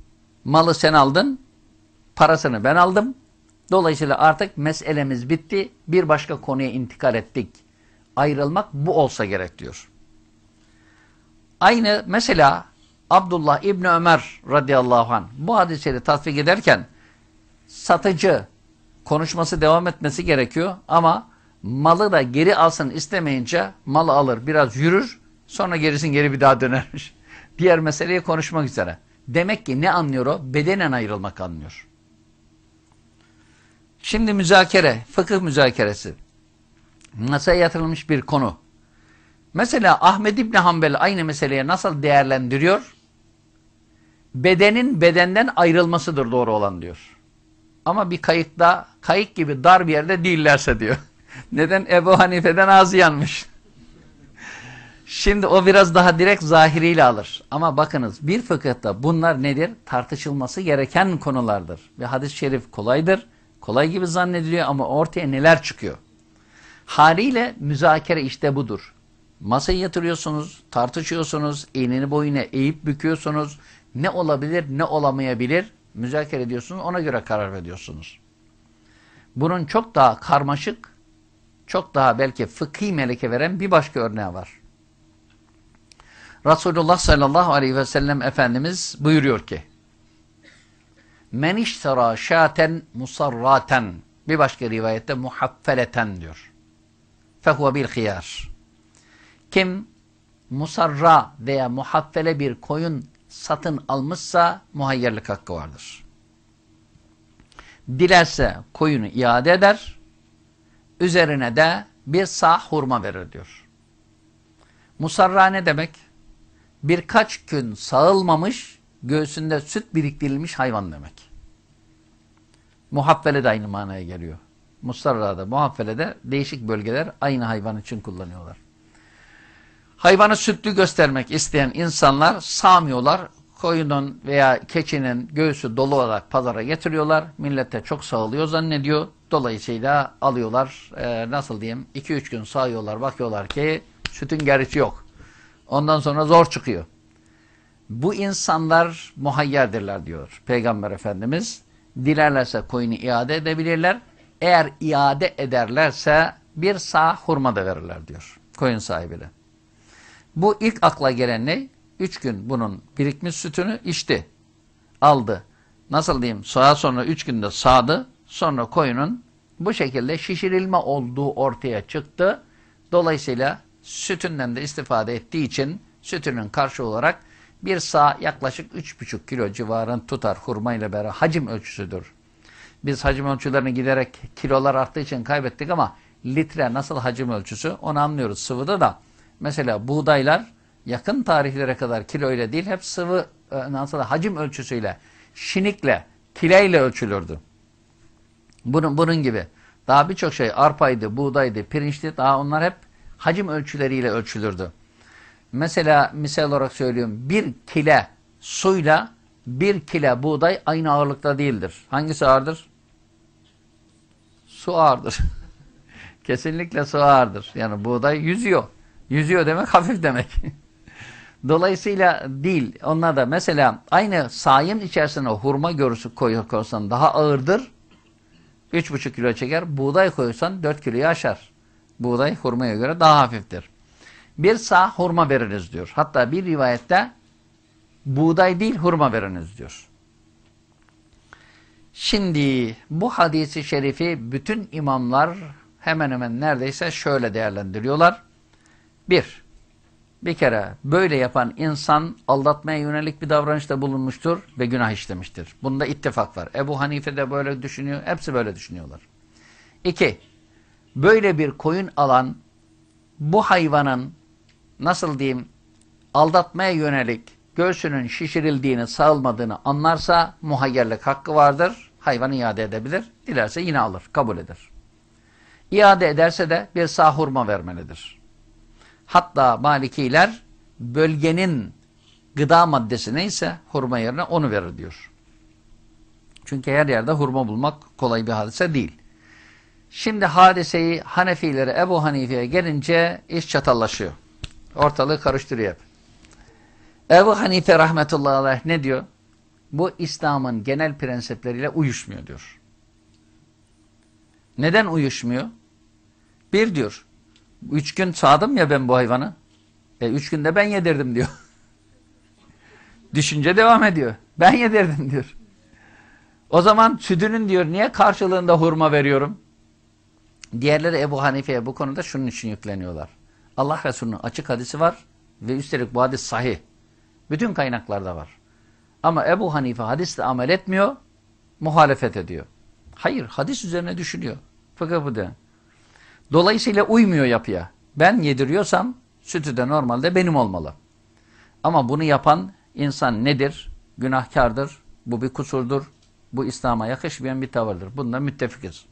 Malı sen aldın. Parasını ben aldım. Dolayısıyla artık meselemiz bitti. Bir başka konuya intikal ettik. Ayrılmak bu olsa gerek diyor. Aynı mesela Abdullah İbni Ömer radıyallahu anh bu hadisleri tatbik ederken satıcı konuşması devam etmesi gerekiyor ama malı da geri alsın istemeyince malı alır biraz yürür sonra gerisin geri bir daha dönermiş. Diğer meseleye konuşmak üzere. Demek ki ne anlıyor o? Bedenen ayrılmak anlıyor. Şimdi müzakere, fıkıh müzakeresi. Masaya yatırılmış bir konu. Mesela Ahmed İbni Hanbel aynı meseleye nasıl değerlendiriyor? Bedenin bedenden ayrılmasıdır doğru olan diyor. Ama bir kayıkta, kayık gibi dar bir yerde değillerse diyor. Neden? Ebu Hanife'den ağzı yanmış. Şimdi o biraz daha direkt zahiriyle alır. Ama bakınız bir fıkıhta bunlar nedir? Tartışılması gereken konulardır. Ve hadis-i şerif kolaydır. Kolay gibi zannediliyor ama ortaya neler çıkıyor? Haliyle müzakere işte budur. Masayı yatırıyorsunuz, tartışıyorsunuz, enini boyuna eğip büküyorsunuz. Ne olabilir, ne olamayabilir? Müzakere ediyorsunuz, ona göre karar veriyorsunuz. Bunun çok daha karmaşık, çok daha belki fıkhi meleke veren bir başka örneği var. Resulullah sallallahu aleyhi ve sellem Efendimiz buyuruyor ki Men iştera şaten musarraten bir başka rivayette muhaffeleten diyor. Fehuve bil hiyar. Kim musarra veya muhaffele bir koyun satın almışsa muhayyerlik hakkı vardır. Dilerse koyunu iade eder, üzerine de bir sağ hurma verir diyor. Musarra ne demek? Birkaç gün sağılmamış, göğsünde süt biriktirilmiş hayvan demek. Muhaffele de aynı manaya geliyor. Musarra'da, muhaffele'de değişik bölgeler aynı hayvan için kullanıyorlar. Hayvanı sütlü göstermek isteyen insanlar sağmıyorlar. Koyunun veya keçinin göğsü dolu olarak pazara getiriyorlar. Millete çok sağlıyor zannediyor. Dolayısıyla alıyorlar. E, nasıl diyeyim? 2-3 gün sağıyorlar. Bakıyorlar ki sütün gerisi yok. Ondan sonra zor çıkıyor. Bu insanlar muhayyerdirler diyor Peygamber Efendimiz. Dilerlerse koyunu iade edebilirler. Eğer iade ederlerse bir sağ hurma da verirler diyor koyun sahibine. Bu ilk akla gelen ne? Üç gün bunun birikmiş sütünü içti. Aldı. Nasıl diyeyim? Sağa sonra üç günde sağdı. Sonra koyunun bu şekilde şişirilme olduğu ortaya çıktı. Dolayısıyla sütünden de istifade ettiği için sütünün karşı olarak bir sağ yaklaşık 3,5 kilo civarını tutar hurma beraber hacim ölçüsüdür. Biz hacim ölçülerini giderek kilolar arttığı için kaybettik ama litre nasıl hacim ölçüsü onu anlıyoruz sıvıda da. Mesela buğdaylar yakın tarihlere kadar kilo ile değil hep sıvı e, nasıl hacim ölçüsüyle, şinikle, kileyle ölçülürdü. Bunun, bunun gibi. Daha birçok şey arpaydı, buğdaydı, pirinçti daha onlar hep hacim ölçüleriyle ölçülürdü. Mesela misal olarak söylüyorum bir kile suyla bir kile buğday aynı ağırlıkta değildir. Hangisi ağırdır? Su ağırdır. Kesinlikle su ağırdır. Yani buğday yüzüyor. Yüzüyor demek hafif demek. Dolayısıyla değil. Onlar da mesela aynı sayın içerisine hurma görüsü koyarsan daha ağırdır. 3,5 kilo çeker. Buğday koyarsan 4 kiloyu aşar. Buğday hurmaya göre daha hafiftir. Bir sağ hurma veriniz diyor. Hatta bir rivayette buğday değil hurma veriniz diyor. Şimdi bu hadisi şerifi bütün imamlar hemen hemen neredeyse şöyle değerlendiriyorlar. Bir, bir kere böyle yapan insan aldatmaya yönelik bir davranışta bulunmuştur ve günah işlemiştir. Bunda ittifak var. Ebu Hanife de böyle düşünüyor. Hepsi böyle düşünüyorlar. İki, böyle bir koyun alan bu hayvanın nasıl diyeyim aldatmaya yönelik göğsünün şişirildiğini, sağılmadığını anlarsa muhayyerlik hakkı vardır. Hayvan iade edebilir. Dilerse yine alır, kabul eder. İade ederse de bir sahurma vermelidir. Hatta Malikiler bölgenin gıda maddesi neyse hurma yerine onu verir diyor. Çünkü her yerde hurma bulmak kolay bir hadise değil. Şimdi hadiseyi Hanefilere Ebu Hanife'ye gelince iş çatallaşıyor. Ortalığı karıştırıyor hep. Ebu Hanife rahmetullahi aleyh ne diyor? Bu İslam'ın genel prensipleriyle uyuşmuyor diyor. Neden uyuşmuyor? Bir diyor, üç gün sağdım ya ben bu hayvanı. E üç günde ben yedirdim diyor. Düşünce devam ediyor. Ben yedirdim diyor. O zaman sütünün diyor niye karşılığında hurma veriyorum? Diğerleri Ebu Hanife'ye bu konuda şunun için yükleniyorlar. Allah Resulü'nün açık hadisi var ve üstelik bu hadis sahih. Bütün kaynaklarda var. Ama Ebu Hanife hadisle amel etmiyor, muhalefet ediyor. Hayır, hadis üzerine düşünüyor. Fıkıh bu da. Dolayısıyla uymuyor yapıya. Ben yediriyorsam sütü de normalde benim olmalı. Ama bunu yapan insan nedir? Günahkardır. Bu bir kusurdur. Bu İslam'a yakışmayan bir tavırdır. Bunda müttefikiz.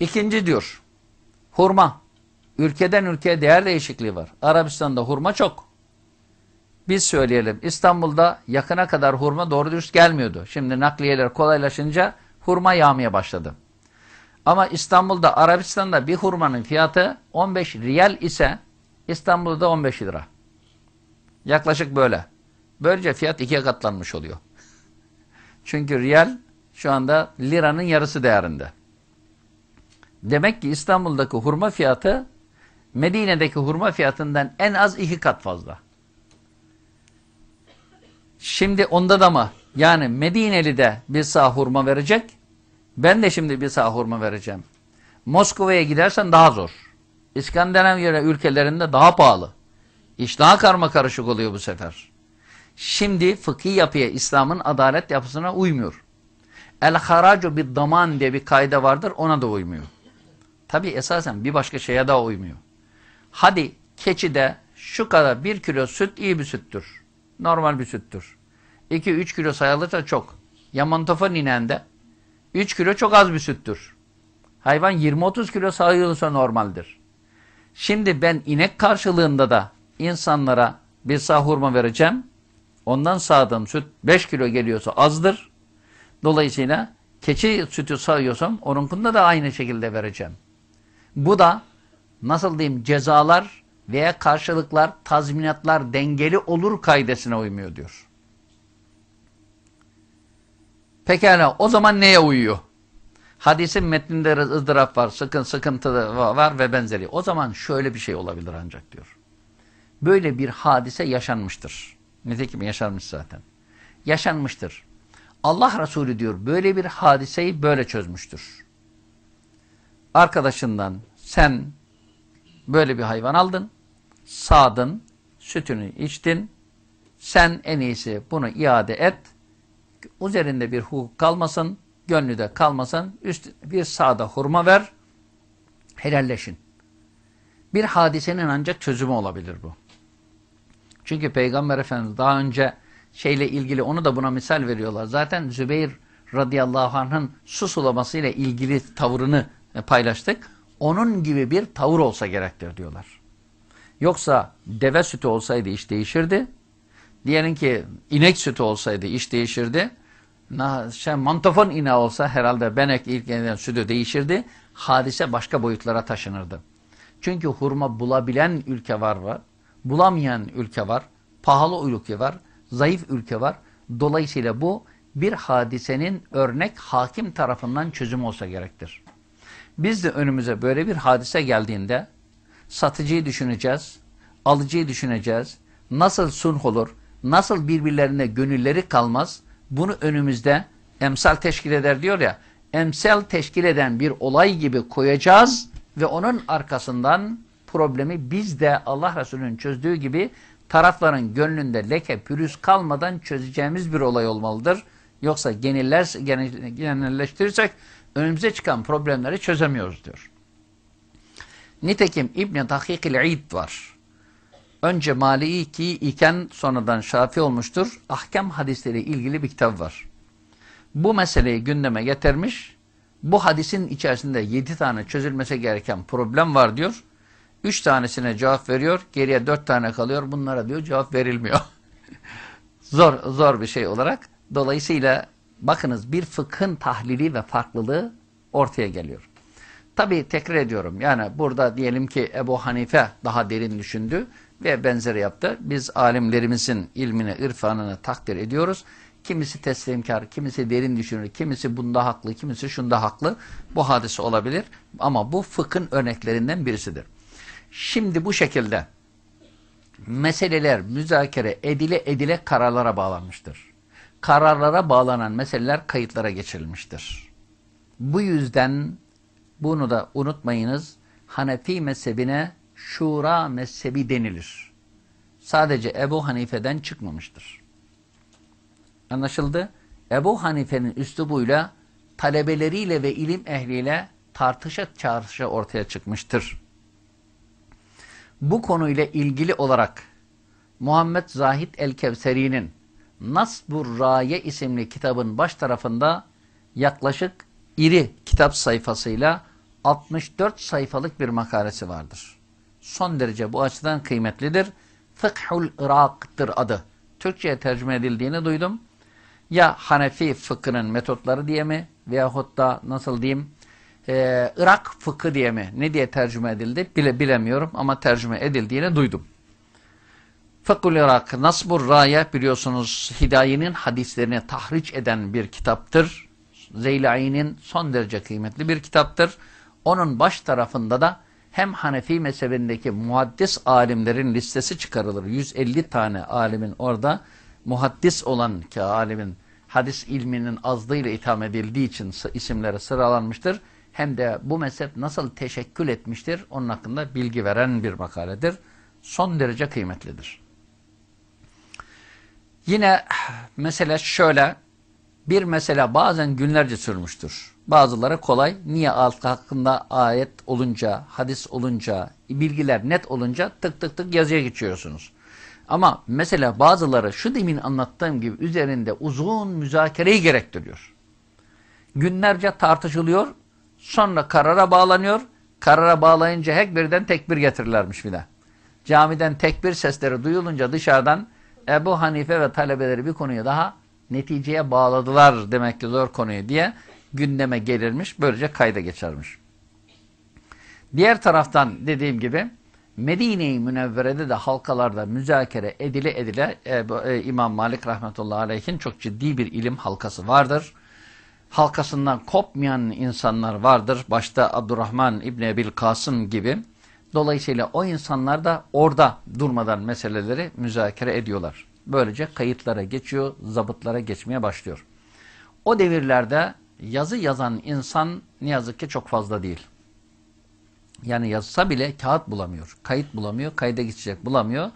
İkinci diyor. Hurma. Ülkeden ülkeye değer değişikliği var. Arabistan'da hurma çok. Biz söyleyelim. İstanbul'da yakına kadar hurma doğru dürüst gelmiyordu. Şimdi nakliyeler kolaylaşınca hurma yağmaya başladı. Ama İstanbul'da, Arabistan'da bir hurmanın fiyatı 15 riyal ise İstanbul'da 15 lira. Yaklaşık böyle. Böylece fiyat ikiye katlanmış oluyor. Çünkü riyal şu anda liranın yarısı değerinde. Demek ki İstanbul'daki hurma fiyatı Medine'deki hurma fiyatından en az iki kat fazla. Şimdi onda da mı? Yani Medineli de bir sağ hurma verecek. Ben de şimdi bir sağ hurma vereceğim. Moskova'ya gidersen daha zor. İskandinav ülkelerinde daha pahalı. İş daha karma karışık oluyor bu sefer. Şimdi fıkhi yapıya, İslam'ın adalet yapısına uymuyor. El haracu bir daman diye bir kayda vardır ona da uymuyor. Tabi esasen bir başka şeye daha uymuyor. Hadi keçide şu kadar bir kilo süt iyi bir süttür. Normal bir süttür. 2-3 kilo sayılırsa çok. Yamantofa ninende 3 kilo çok az bir süttür. Hayvan 20-30 kilo sayılırsa normaldir. Şimdi ben inek karşılığında da insanlara bir sağ hurma vereceğim. Ondan sağdığım süt 5 kilo geliyorsa azdır. Dolayısıyla keçi sütü sağıyorsam onunkunda da aynı şekilde vereceğim. Bu da nasıl diyeyim cezalar veya karşılıklar, tazminatlar dengeli olur kaidesine uymuyor diyor. Pekala o zaman neye uyuyor? Hadisin metninde ızdırap var, sıkın, sıkıntı var ve benzeri. O zaman şöyle bir şey olabilir ancak diyor. Böyle bir hadise yaşanmıştır. Nitekim yaşanmış zaten. Yaşanmıştır. Allah Resulü diyor böyle bir hadiseyi böyle çözmüştür. Arkadaşından sen böyle bir hayvan aldın, sağdın, sütünü içtin, sen en iyisi bunu iade et, üzerinde bir hukuk kalmasın, gönlü de kalmasın, üst, bir sağda hurma ver, helalleşin. Bir hadisenin ancak çözümü olabilir bu. Çünkü Peygamber Efendimiz daha önce şeyle ilgili onu da buna misal veriyorlar. Zaten Zübeyir radıyallahu anh'ın su sulamasıyla ilgili tavırını paylaştık. Onun gibi bir tavır olsa gerektir diyorlar. Yoksa deve sütü olsaydı iş değişirdi. Diyelim ki inek sütü olsaydı iş değişirdi. Şey, mantofon ineği olsa herhalde benek ilk yeniden sütü değişirdi. Hadise başka boyutlara taşınırdı. Çünkü hurma bulabilen ülke var var. Bulamayan ülke var. Pahalı ülke var zayıf ülke var. Dolayısıyla bu bir hadisenin örnek hakim tarafından çözüm olsa gerektir. Biz de önümüze böyle bir hadise geldiğinde satıcıyı düşüneceğiz, alıcıyı düşüneceğiz, nasıl sulh olur, nasıl birbirlerine gönülleri kalmaz, bunu önümüzde emsal teşkil eder diyor ya, emsal teşkil eden bir olay gibi koyacağız ve onun arkasından problemi biz de Allah Resulü'nün çözdüğü gibi tarafların gönlünde leke pürüz kalmadan çözeceğimiz bir olay olmalıdır. Yoksa geniller, genelleştirirsek önümüze çıkan problemleri çözemiyoruz diyor. Nitekim İbn-i Dakik-il var. Önce Maliki iken sonradan Şafi olmuştur. Ahkam hadisleri ilgili bir kitap var. Bu meseleyi gündeme getirmiş. Bu hadisin içerisinde yedi tane çözülmesi gereken problem var diyor. Üç tanesine cevap veriyor. Geriye dört tane kalıyor. Bunlara diyor cevap verilmiyor. zor, zor bir şey olarak. Dolayısıyla bakınız bir fıkhın tahlili ve farklılığı ortaya geliyor. Tabi tekrar ediyorum. Yani burada diyelim ki Ebu Hanife daha derin düşündü ve benzeri yaptı. Biz alimlerimizin ilmini, irfanını takdir ediyoruz. Kimisi teslimkar, kimisi derin düşünür, kimisi bunda haklı, kimisi şunda haklı. Bu hadise olabilir ama bu fıkhın örneklerinden birisidir. Şimdi bu şekilde meseleler müzakere edile edile kararlara bağlanmıştır. Kararlara bağlanan meseleler kayıtlara geçirilmiştir. Bu yüzden bunu da unutmayınız. Hanefi mezhebine şura mezhebi denilir. Sadece Ebu Hanife'den çıkmamıştır. Anlaşıldı? Ebu Hanife'nin üslubuyla talebeleriyle ve ilim ehliyle tartışa çağrışa ortaya çıkmıştır bu konuyla ilgili olarak Muhammed Zahid el-Kevseri'nin Nasbur Raye isimli kitabın baş tarafında yaklaşık iri kitap sayfasıyla 64 sayfalık bir makalesi vardır. Son derece bu açıdan kıymetlidir. Fıkhul Irak'tır adı. Türkçe'ye tercüme edildiğini duydum. Ya Hanefi fıkhının metotları diye mi veyahut da nasıl diyeyim e, Irak fıkı diye mi ne diye tercüme edildi bile bilemiyorum ama tercüme edildiğini duydum. Fıkhul Irak Nasbur Raya biliyorsunuz Hidaye'nin hadislerini tahriç eden bir kitaptır. Zeylai'nin son derece kıymetli bir kitaptır. Onun baş tarafında da hem Hanefi mezhebindeki muhaddis alimlerin listesi çıkarılır. 150 tane alimin orada muhaddis olan ki alimin hadis ilminin azlığıyla itham edildiği için isimleri sıralanmıştır hem de bu mezhep nasıl teşekkül etmiştir onun hakkında bilgi veren bir makaledir. Son derece kıymetlidir. Yine mesele şöyle, bir mesele bazen günlerce sürmüştür. Bazıları kolay. Niye alt hakkında ayet olunca, hadis olunca, bilgiler net olunca tık tık tık yazıya geçiyorsunuz. Ama mesela bazıları şu demin anlattığım gibi üzerinde uzun müzakereyi gerektiriyor. Günlerce tartışılıyor Sonra karara bağlanıyor. Karara bağlayınca hek birden tekbir getirirlermiş bir de. Camiden tekbir sesleri duyulunca dışarıdan Ebu Hanife ve talebeleri bir konuyu daha neticeye bağladılar demek ki zor konuyu diye gündeme gelirmiş. Böylece kayda geçermiş. Diğer taraftan dediğim gibi Medine-i Münevvere'de de halkalarda müzakere edile edile e, e, İmam Malik rahmetullahi aleyhin çok ciddi bir ilim halkası vardır. Halkasından kopmayan insanlar vardır. Başta Abdurrahman İbni Ebil Kasım gibi. Dolayısıyla o insanlar da orada durmadan meseleleri müzakere ediyorlar. Böylece kayıtlara geçiyor, zabıtlara geçmeye başlıyor. O devirlerde yazı yazan insan ne yazık ki çok fazla değil. Yani yazsa bile kağıt bulamıyor, kayıt bulamıyor, kayda geçecek bulamıyor.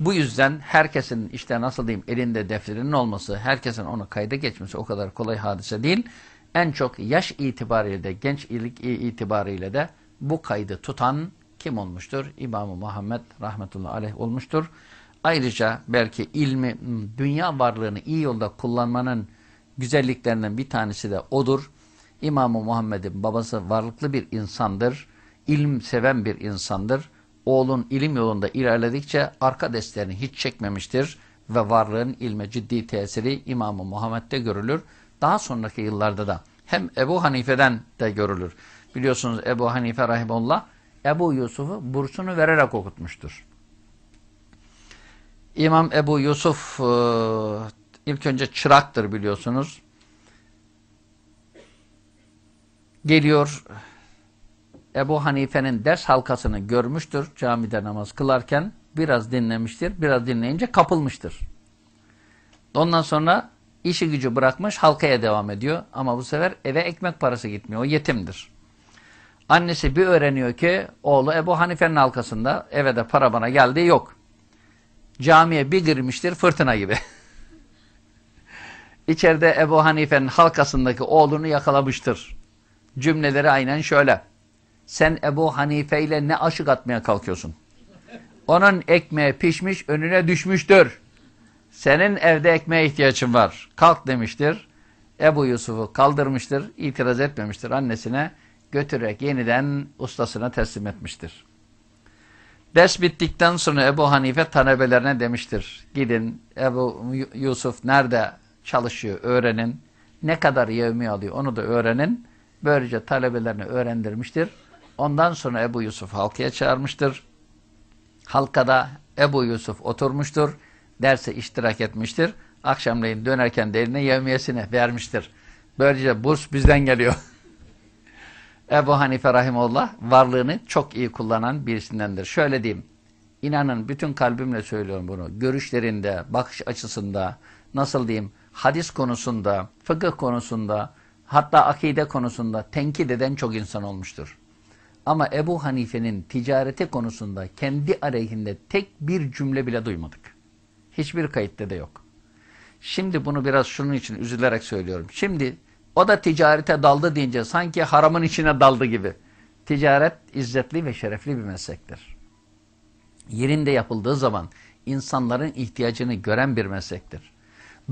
Bu yüzden herkesin işte nasıl diyeyim elinde defterinin olması, herkesin onu kayda geçmesi o kadar kolay hadise değil. En çok yaş itibariyle de, genç ilik itibariyle de bu kaydı tutan kim olmuştur? İmam-ı Muhammed rahmetullahi aleyh olmuştur. Ayrıca belki ilmi, dünya varlığını iyi yolda kullanmanın güzelliklerinden bir tanesi de odur. İmam-ı Muhammed'in babası varlıklı bir insandır. İlim seven bir insandır. Oğlun ilim yolunda ilerledikçe arka desteğini hiç çekmemiştir ve varlığın ilme ciddi tesiri İmam-ı Muhammed'de görülür. Daha sonraki yıllarda da hem Ebu Hanife'den de görülür. Biliyorsunuz Ebu Hanife rahimullah Ebu Yusuf'u bursunu vererek okutmuştur. İmam Ebu Yusuf e, ilk önce çıraktır biliyorsunuz. Geliyor Ebu Hanife'nin ders halkasını görmüştür camide namaz kılarken. Biraz dinlemiştir. Biraz dinleyince kapılmıştır. Ondan sonra işi gücü bırakmış halkaya devam ediyor. Ama bu sefer eve ekmek parası gitmiyor. O yetimdir. Annesi bir öğreniyor ki oğlu Ebu Hanife'nin halkasında eve de para bana geldi yok. Camiye bir girmiştir fırtına gibi. İçeride Ebu Hanife'nin halkasındaki oğlunu yakalamıştır. Cümleleri aynen şöyle. Sen Ebu Hanife ile ne aşık atmaya kalkıyorsun? Onun ekmeği pişmiş önüne düşmüştür. Senin evde ekmeğe ihtiyacın var. Kalk demiştir. Ebu Yusuf'u kaldırmıştır. itiraz etmemiştir annesine. Götürerek yeniden ustasına teslim etmiştir. Ders bittikten sonra Ebu Hanife talebelerine demiştir. Gidin Ebu Yusuf nerede çalışıyor öğrenin. Ne kadar yevmi alıyor onu da öğrenin. Böylece talebelerini öğrendirmiştir. Ondan sonra Ebu Yusuf halkaya çağırmıştır. Halkada Ebu Yusuf oturmuştur. Derse iştirak etmiştir. Akşamleyin dönerken de eline yevmiyesini vermiştir. Böylece burs bizden geliyor. Ebu Hanife Rahimullah varlığını çok iyi kullanan birisindendir. Şöyle diyeyim. İnanın bütün kalbimle söylüyorum bunu. Görüşlerinde, bakış açısında, nasıl diyeyim, hadis konusunda, fıkıh konusunda, hatta akide konusunda tenkit eden çok insan olmuştur. Ama Ebu Hanife'nin ticareti konusunda kendi aleyhinde tek bir cümle bile duymadık. Hiçbir kayıtta da yok. Şimdi bunu biraz şunun için üzülerek söylüyorum. Şimdi o da ticarete daldı deyince sanki haramın içine daldı gibi. Ticaret izzetli ve şerefli bir meslektir. Yerinde yapıldığı zaman insanların ihtiyacını gören bir meslektir.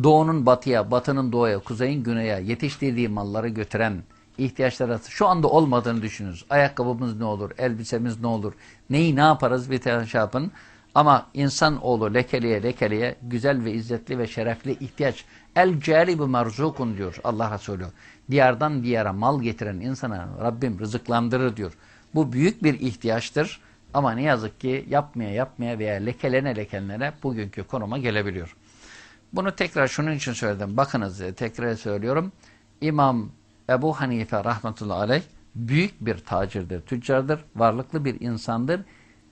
Doğunun batıya, batının doğuya, kuzeyin güneye yetiştirdiği malları götüren, ihtiyaçları şu anda olmadığını düşünürüz. Ayakkabımız ne olur, elbisemiz ne olur, neyi ne yaparız bir şey yapın. Ama insan oğlu lekeleye lekeleye güzel ve izzetli ve şerefli ihtiyaç. El calibu merzukun diyor Allah Resulü. Diyardan diyara mal getiren insana Rabbim rızıklandırır diyor. Bu büyük bir ihtiyaçtır. Ama ne yazık ki yapmaya yapmaya veya lekelene lekenlere bugünkü konuma gelebiliyor. Bunu tekrar şunun için söyledim. Bakınız tekrar söylüyorum. İmam Ebu Hanife rahmetullahi aleyh büyük bir tacirdir, tüccardır, varlıklı bir insandır.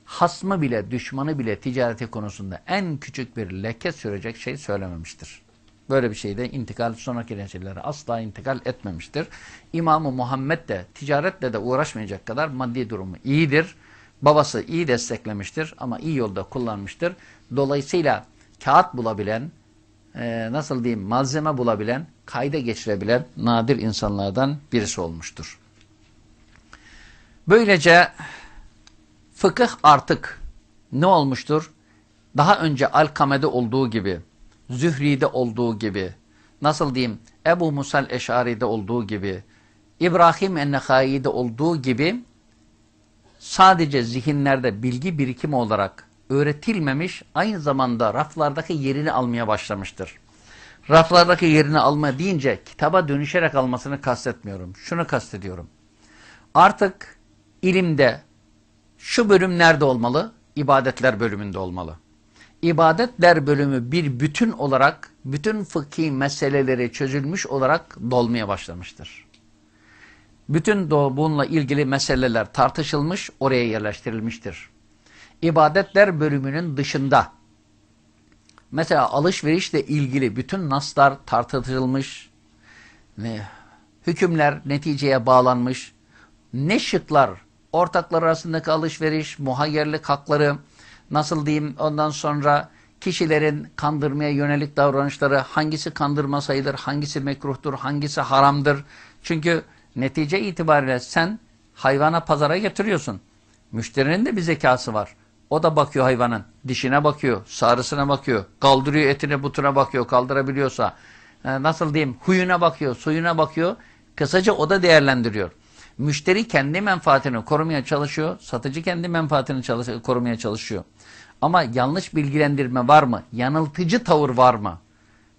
Hasmı bile, düşmanı bile ticareti konusunda en küçük bir leke sürecek şey söylememiştir. Böyle bir şeyde intikal sonraki nesillere asla intikal etmemiştir. İmam-ı Muhammed de ticaretle de uğraşmayacak kadar maddi durumu iyidir. Babası iyi desteklemiştir ama iyi yolda kullanmıştır. Dolayısıyla kağıt bulabilen, e, nasıl diyeyim malzeme bulabilen, kayda geçirebilen nadir insanlardan birisi olmuştur. Böylece fıkıh artık ne olmuştur? Daha önce Alkame'de olduğu gibi, Zühri'de olduğu gibi, nasıl diyeyim Ebu Musal Eşari'de olduğu gibi, İbrahim Ennehai'de olduğu gibi sadece zihinlerde bilgi birikimi olarak öğretilmemiş, aynı zamanda raflardaki yerini almaya başlamıştır. Raflardaki yerini alma deyince kitaba dönüşerek almasını kastetmiyorum. Şunu kastediyorum. Artık ilimde şu bölüm nerede olmalı? İbadetler bölümünde olmalı. İbadetler bölümü bir bütün olarak, bütün fıkhi meseleleri çözülmüş olarak dolmaya başlamıştır. Bütün bununla ilgili meseleler tartışılmış, oraya yerleştirilmiştir. İbadetler bölümünün dışında, mesela alışverişle ilgili bütün naslar tartışılmış, hükümler neticeye bağlanmış, ne şıklar, ortaklar arasındaki alışveriş, muhayyerlik hakları, nasıl diyeyim ondan sonra kişilerin kandırmaya yönelik davranışları hangisi kandırma sayılır, hangisi mekruhtur, hangisi haramdır. Çünkü netice itibariyle sen hayvana pazara getiriyorsun. Müşterinin de bir zekası var. O da bakıyor hayvanın. Dişine bakıyor, sarısına bakıyor, kaldırıyor etine butuna bakıyor, kaldırabiliyorsa. Nasıl diyeyim, huyuna bakıyor, suyuna bakıyor. Kısaca o da değerlendiriyor. Müşteri kendi menfaatini korumaya çalışıyor. Satıcı kendi menfaatini çalış korumaya çalışıyor. Ama yanlış bilgilendirme var mı? Yanıltıcı tavır var mı?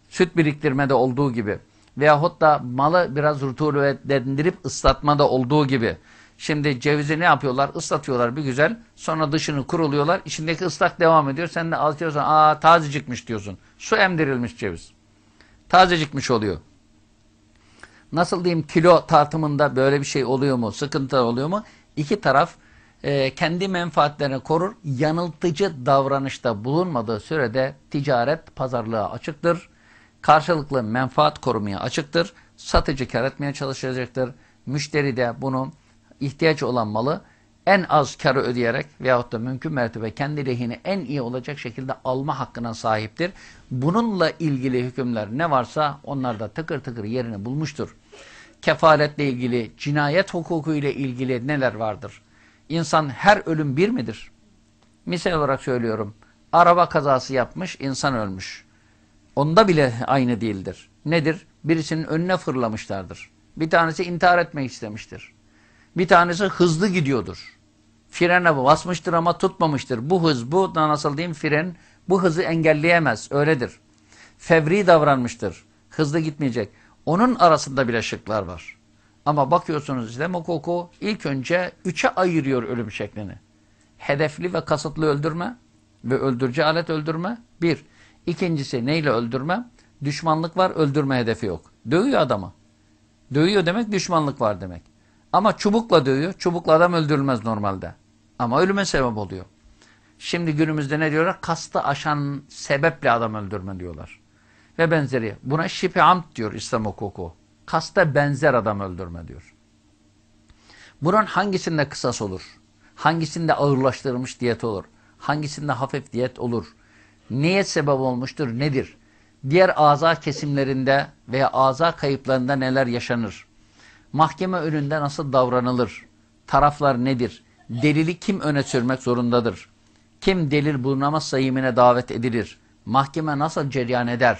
Süt biriktirmede olduğu gibi. Veyahut da malı biraz rutubetlendirip ıslatmada olduğu gibi. Şimdi cevizi ne yapıyorlar? Islatıyorlar bir güzel. Sonra dışını kuruluyorlar. İçindeki ıslak devam ediyor. Sen de atıyorsan aa tazecikmiş diyorsun. Su emdirilmiş ceviz. Tazecikmiş oluyor. Nasıl diyeyim kilo tartımında böyle bir şey oluyor mu? Sıkıntı oluyor mu? İki taraf e, kendi menfaatlerini korur. Yanıltıcı davranışta bulunmadığı sürede ticaret pazarlığa açıktır. Karşılıklı menfaat korumaya açıktır. Satıcı kar etmeye çalışacaktır. Müşteri de bunu ihtiyaç olan malı en az karı ödeyerek veyahut da mümkün mertebe kendi lehine en iyi olacak şekilde alma hakkına sahiptir. Bununla ilgili hükümler ne varsa onlar da tıkır tıkır yerini bulmuştur. Kefaletle ilgili, cinayet hukuku ile ilgili neler vardır? İnsan her ölüm bir midir? Misal olarak söylüyorum. Araba kazası yapmış, insan ölmüş. Onda bile aynı değildir. Nedir? Birisinin önüne fırlamışlardır. Bir tanesi intihar etmek istemiştir. Bir tanesi hızlı gidiyordur. Frene basmıştır ama tutmamıştır. Bu hız, bu nasıl diyeyim fren, bu hızı engelleyemez. Öyledir. Fevri davranmıştır. Hızlı gitmeyecek. Onun arasında bile şıklar var. Ama bakıyorsunuz İslam hukuku ilk önce üçe ayırıyor ölüm şeklini. Hedefli ve kasıtlı öldürme ve öldürücü alet öldürme. Bir. İkincisi neyle öldürme? Düşmanlık var, öldürme hedefi yok. Dövüyor adamı. Dövüyor demek düşmanlık var demek. Ama çubukla dövüyor. Çubukla adam öldürülmez normalde. Ama ölüme sebep oluyor. Şimdi günümüzde ne diyorlar? Kastı aşan sebeple adam öldürme diyorlar. Ve benzeri. Buna şipi amt diyor İslam hukuku. Kasta benzer adam öldürme diyor. Bunun hangisinde kısas olur? Hangisinde ağırlaştırılmış diyet olur? Hangisinde hafif diyet olur? Neye sebep olmuştur? Nedir? Diğer aza kesimlerinde veya aza kayıplarında neler yaşanır? Mahkeme önünde nasıl davranılır? Taraflar nedir? Delili kim öne sürmek zorundadır? Kim delil bulunamazsa yemine davet edilir? Mahkeme nasıl cereyan eder?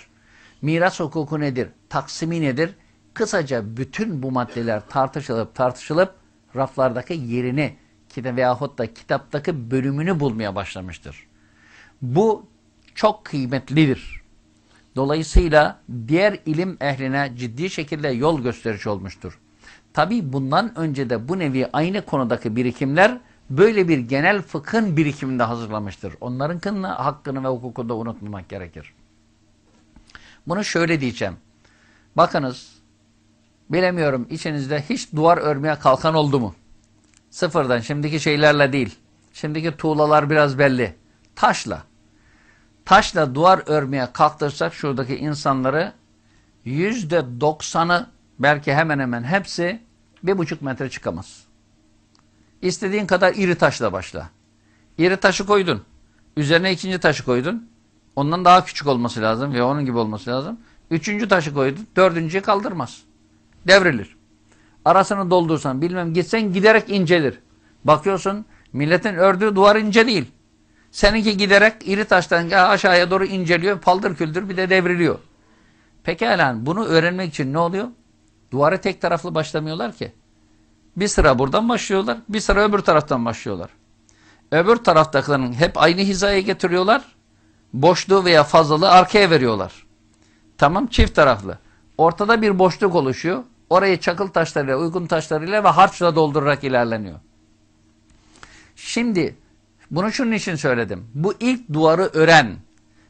Miras hukuku nedir? Taksimi nedir? Kısaca bütün bu maddeler tartışılıp tartışılıp raflardaki yerini veyahut da kitaptaki bölümünü bulmaya başlamıştır. Bu çok kıymetlidir. Dolayısıyla diğer ilim ehline ciddi şekilde yol gösterici olmuştur. Tabi bundan önce de bu nevi aynı konudaki birikimler böyle bir genel fıkhın birikiminde hazırlamıştır. Onların hakkını ve hukukunu da unutmamak gerekir. Bunu şöyle diyeceğim. Bakınız, bilemiyorum içinizde hiç duvar örmeye kalkan oldu mu? Sıfırdan, şimdiki şeylerle değil. Şimdiki tuğlalar biraz belli. Taşla. Taşla duvar örmeye kalktırsak şuradaki insanları yüzde doksanı belki hemen hemen hepsi bir buçuk metre çıkamaz. İstediğin kadar iri taşla başla. İri taşı koydun. Üzerine ikinci taşı koydun. Ondan daha küçük olması lazım ve onun gibi olması lazım. Üçüncü taşı koydun. Dördüncüyü kaldırmaz. Devrilir. Arasını doldursan bilmem gitsen giderek incelir. Bakıyorsun milletin ördüğü duvar ince değil. Seninki giderek iri taştan aşağıya doğru inceliyor. Paldır küldür bir de devriliyor. Pekala bunu öğrenmek için ne oluyor? Duvarı tek taraflı başlamıyorlar ki. Bir sıra buradan başlıyorlar, bir sıra öbür taraftan başlıyorlar. Öbür taraftakilerin hep aynı hizaya getiriyorlar. Boşluğu veya fazlalığı arkaya veriyorlar. Tamam çift taraflı. Ortada bir boşluk oluşuyor. Orayı çakıl taşlarıyla, uygun taşlarıyla ve harçla doldurarak ilerleniyor. Şimdi bunu şunun için söyledim. Bu ilk duvarı ören,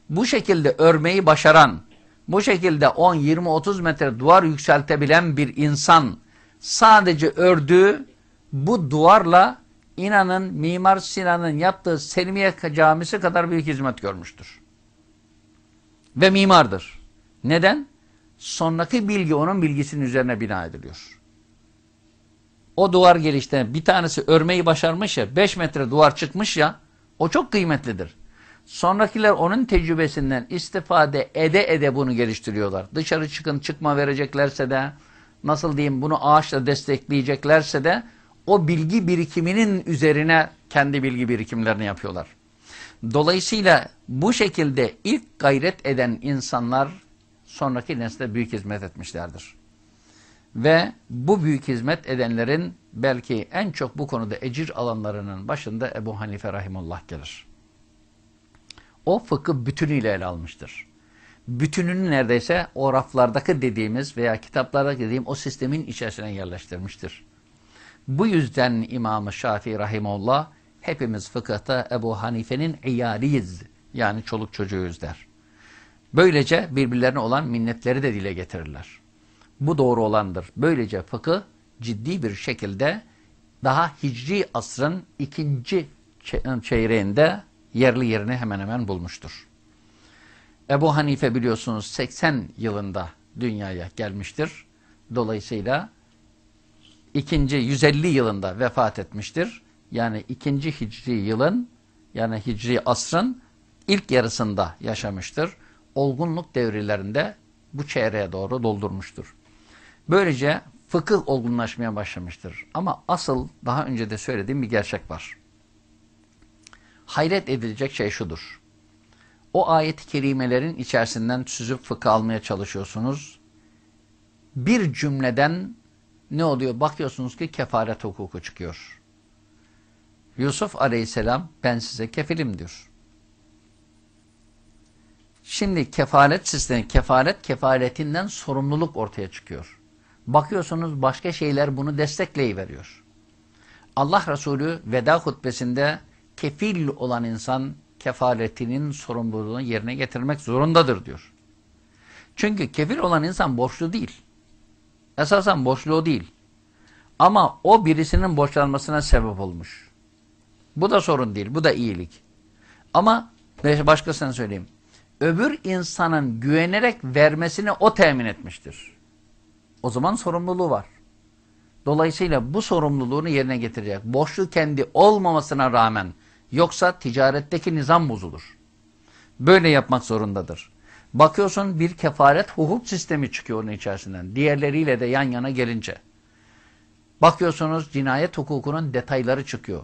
bu şekilde örmeyi başaran, bu şekilde 10, 20, 30 metre duvar yükseltebilen bir insan sadece ördüğü bu duvarla inanın Mimar Sinan'ın yaptığı Selimiye Camisi kadar büyük hizmet görmüştür. Ve mimardır. Neden? Sonraki bilgi onun bilgisinin üzerine bina ediliyor. O duvar gelişte bir tanesi örmeyi başarmış ya 5 metre duvar çıkmış ya o çok kıymetlidir. Sonrakiler onun tecrübesinden istifade ede ede bunu geliştiriyorlar. Dışarı çıkın çıkma vereceklerse de nasıl diyeyim bunu ağaçla destekleyeceklerse de o bilgi birikiminin üzerine kendi bilgi birikimlerini yapıyorlar. Dolayısıyla bu şekilde ilk gayret eden insanlar sonraki nesle büyük hizmet etmişlerdir. Ve bu büyük hizmet edenlerin belki en çok bu konuda ecir alanlarının başında Ebu Hanife Rahimullah gelir. O fıkıh bütünüyle ele almıştır. Bütününü neredeyse o raflardaki dediğimiz veya kitaplardaki dediğim o sistemin içerisine yerleştirmiştir. Bu yüzden İmam-ı Şafii Rahimullah hepimiz fıkıhta Ebu Hanife'nin iyaliyiz yani çoluk çocuğuyuz der. Böylece birbirlerine olan minnetleri de dile getirirler. Bu doğru olandır. Böylece fıkıh ciddi bir şekilde daha hicri asrın ikinci çeyreğinde yerli yerini hemen hemen bulmuştur. Ebu Hanife biliyorsunuz 80 yılında dünyaya gelmiştir. Dolayısıyla ikinci 150 yılında vefat etmiştir. Yani ikinci hicri yılın yani hicri asrın ilk yarısında yaşamıştır. Olgunluk devrelerinde bu çeyreğe doğru doldurmuştur. Böylece fıkıh olgunlaşmaya başlamıştır. Ama asıl daha önce de söylediğim bir gerçek var. Hayret edilecek şey şudur. O ayet-i kerimelerin içerisinden süzüp fıkıh almaya çalışıyorsunuz. Bir cümleden ne oluyor? Bakıyorsunuz ki kefaret hukuku çıkıyor. Yusuf aleyhisselam ben size kefilim diyor. Şimdi kefalet sistemi, kefalet kefaletinden sorumluluk ortaya çıkıyor. Bakıyorsunuz başka şeyler bunu destekleyiveriyor. Allah Resulü veda hutbesinde kefil olan insan kefaletinin sorumluluğunu yerine getirmek zorundadır diyor. Çünkü kefil olan insan borçlu değil. Esasen borçlu değil. Ama o birisinin borçlanmasına sebep olmuş. Bu da sorun değil. Bu da iyilik. Ama başkasına söyleyeyim. Öbür insanın güvenerek vermesini o temin etmiştir. O zaman sorumluluğu var. Dolayısıyla bu sorumluluğunu yerine getirecek. Borçlu kendi olmamasına rağmen yoksa ticaretteki nizam bozulur. Böyle yapmak zorundadır. Bakıyorsun bir kefaret hukuk sistemi çıkıyor onun içerisinden. Diğerleriyle de yan yana gelince. Bakıyorsunuz cinayet hukukunun detayları çıkıyor.